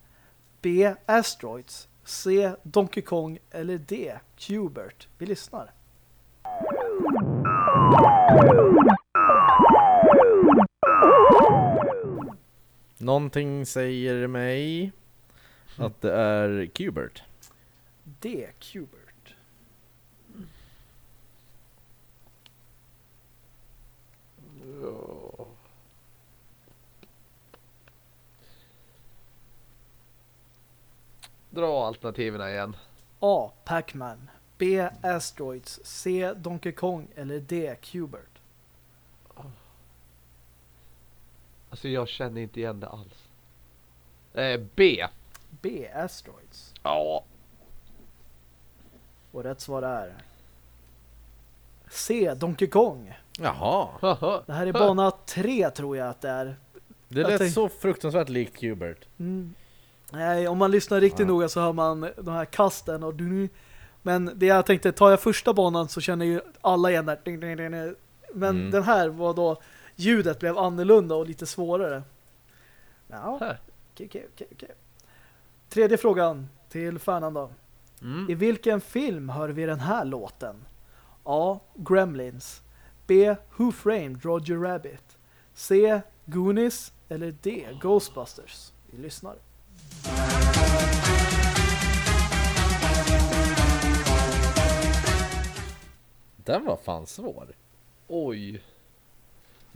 B. Asteroids C. Donkey Kong eller D. Qbert. Vi lyssnar. Någonting säger mig att det är Qbert. Det är Qbert. Ja. Dra alternativen igen. A. Pac-Man B. Asteroids C. Donkey Kong eller D. Qbert. Alltså jag känner inte igen det alls. Eh, B. B, Asteroids. Ja. Och rätt svar är C, Donkey Kong. Jaha. Det här är bana 3 tror jag att det är. Det lät tänk... så fruktansvärt likt Hubert. Mm. Nej, om man lyssnar riktigt ja. noga så hör man de här kasten och men det jag tänkte, tar jag första banan så känner ju alla igen där. Men mm. den här var då ljudet blev annorlunda och lite svårare. Ja, okej, okej, okej. Okay. Tredje frågan till Fernando. Mm. I vilken film hör vi den här låten? A. Gremlins B. Who Framed Roger Rabbit C. Goonies eller D. Ghostbusters? Vi lyssnar. Den var fan svår. Oj.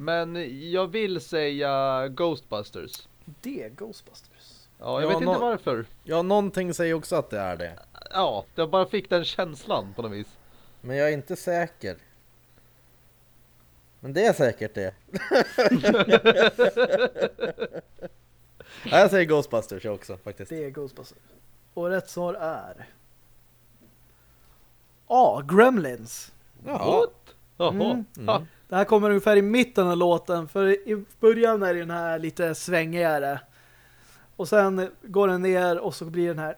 Men jag vill säga Ghostbusters. Det är Ghostbusters. Ja, jag ja, vet inte varför. Ja, någonting säger också att det är det. Ja, jag bara fick den känslan på något vis. Men jag är inte säker. Men det är säkert det. ja, jag säger Ghostbusters också faktiskt. Det är Ghostbusters. Och rätt svar är... A. Gremlins. Ja. What? Jaha. Mm. Ha. Det här kommer ungefär i mitten av låten. För i början är den här lite svängigare. Och sen går den ner och så blir den här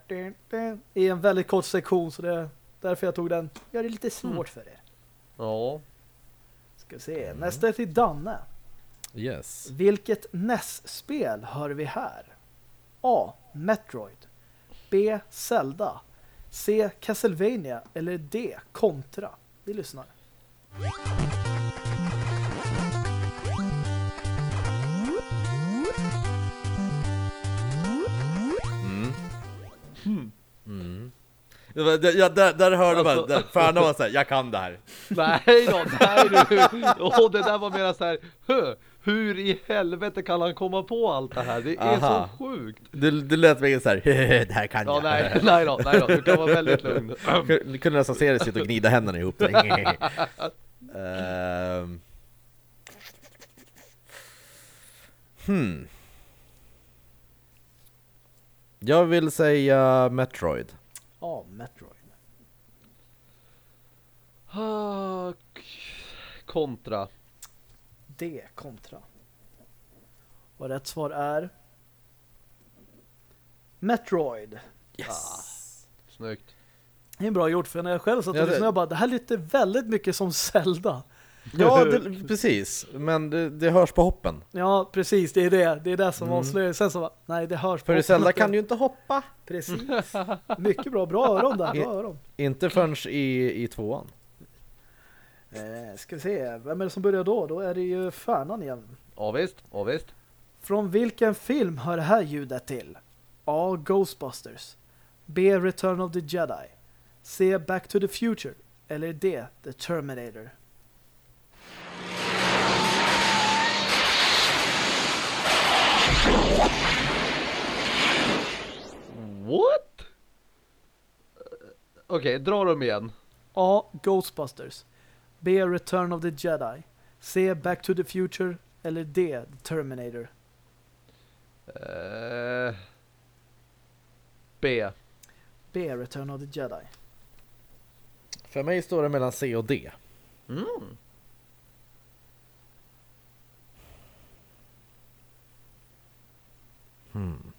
i en väldigt kort sektion. Så det är därför jag tog den. Gör det lite svårt för er. Ja. Ska se. Nästa är till Danne. Yes. Vilket NES-spel hör vi här? A. Metroid B. Zelda C. Castlevania eller D. Contra? Vi lyssnar. Mm. Mm. Det- Ja, där, där hörde man, Alltså- där, Färna var såhär, jag kan det här. Nej då, nej du. Och det där var mera så här, "Hö, hur i helvete kan han komma på allt det här? Det är Aha. så sjukt. Det, det lät mig såhär, det här kan Ja, jag. nej, nej då, nej då. Du kan vara väldigt lugn. Du kunde nästan se dig sitta och gnida händerna ihop. Ehm. Hmm. Jag vill säga Metroid. A. Metroid. Ah, k- Kontra. Och rätt svar är Metroid. Yes! Snyggt. Det är bra gjort för när jag själv satt och Ja, det- jag bara, det här låter väldigt mycket som Zelda. Ja, det, precis. Men det, det hörs på hoppen. Ja, precis, det är det. Det är det som Mm. avslöjar. Sen så bara, nej det hörs För i på- Zelda kan ju inte hoppa. Precis. Mycket bra, bra öron där, bra öron. Inte förrän i, i tvåan. Eh, ska vi se, vem är det som börjar då? Då är det ju Färnan igen. Ja visst, ja visst. Från vilken film hör det här ljudet till? A. Ghostbusters B. Return of the Jedi C. Back to the Future eller D. The Terminator What? Eh, Okej, dra dem igen. A. Ghostbusters B. Return of the Jedi C. Back to the Future eller D. The Terminator Eh, B. B. Return of the Jedi För mig står det mellan C och D. Mm. Hmm.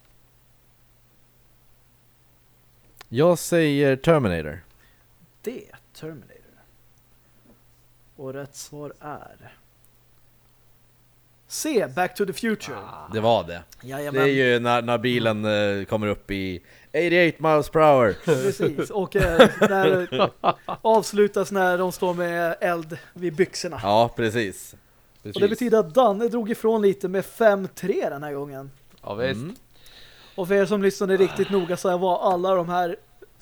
Jag säger Terminator. D. Terminator och rätt svar är C. Back to the Future Det var det. Jajamän. Det är ju när, när bilen eh, kommer upp i 88 miles per hour. Precis, och eh, när avslutas när de står med eld vid byxorna. Ja, precis. precis. Och det betyder att Danne drog ifrån lite med 5-3 den här gången. Ja visst. Mm. Och för er som lyssnade riktigt noga så var alla de här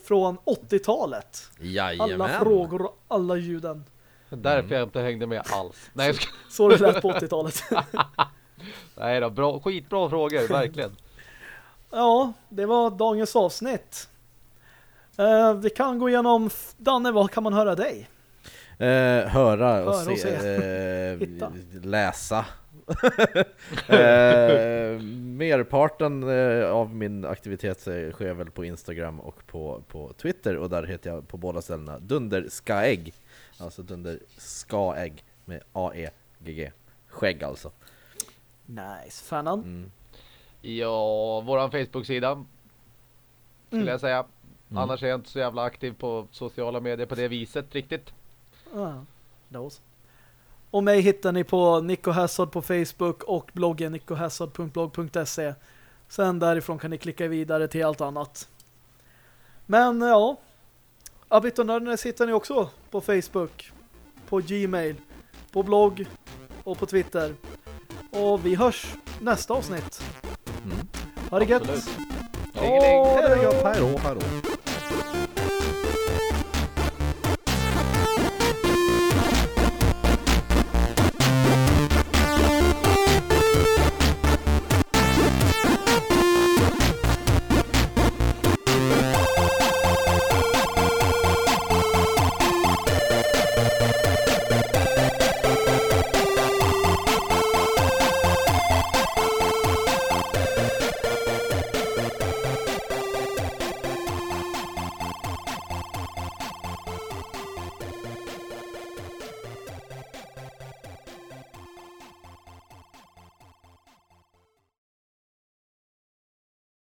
från 80-talet. Jajamän. Alla frågor och alla ljuden. Därför jag inte hängde med alls. Nej, jag ska... Så det lät på 80-talet. Nej då, bra, skitbra frågor, verkligen. ja, det var dagens avsnitt. Eh, vi kan gå igenom Danne, vad kan man höra dig? Eh, höra och Höra och se, se. Hitta. läsa. eh, merparten eh, av min aktivitet sker väl på Instagram och på, på Twitter och där heter jag på båda ställena Dunderskaegg. Alltså Dunderskaegg med A-E-G-G. Skägg alltså. Nice. Fanan? Mm. Ja, våran Facebook-sida skulle Mm. jag säga. Mm. Annars är jag inte så jävla aktiv på sociala medier på det viset riktigt. Så. Och mig hittar ni på Nico Hassard på Facebook och bloggen nicohassard.blog.se. Sen därifrån kan ni klicka vidare till allt annat. Men ja, Abit och Nördnäs hittar ni också på Facebook, på Gmail, på blogg och på Twitter. Och vi hörs nästa avsnitt. Mm. Ha det gött! Absolut. Åh, det är gött! Hej då, hej då.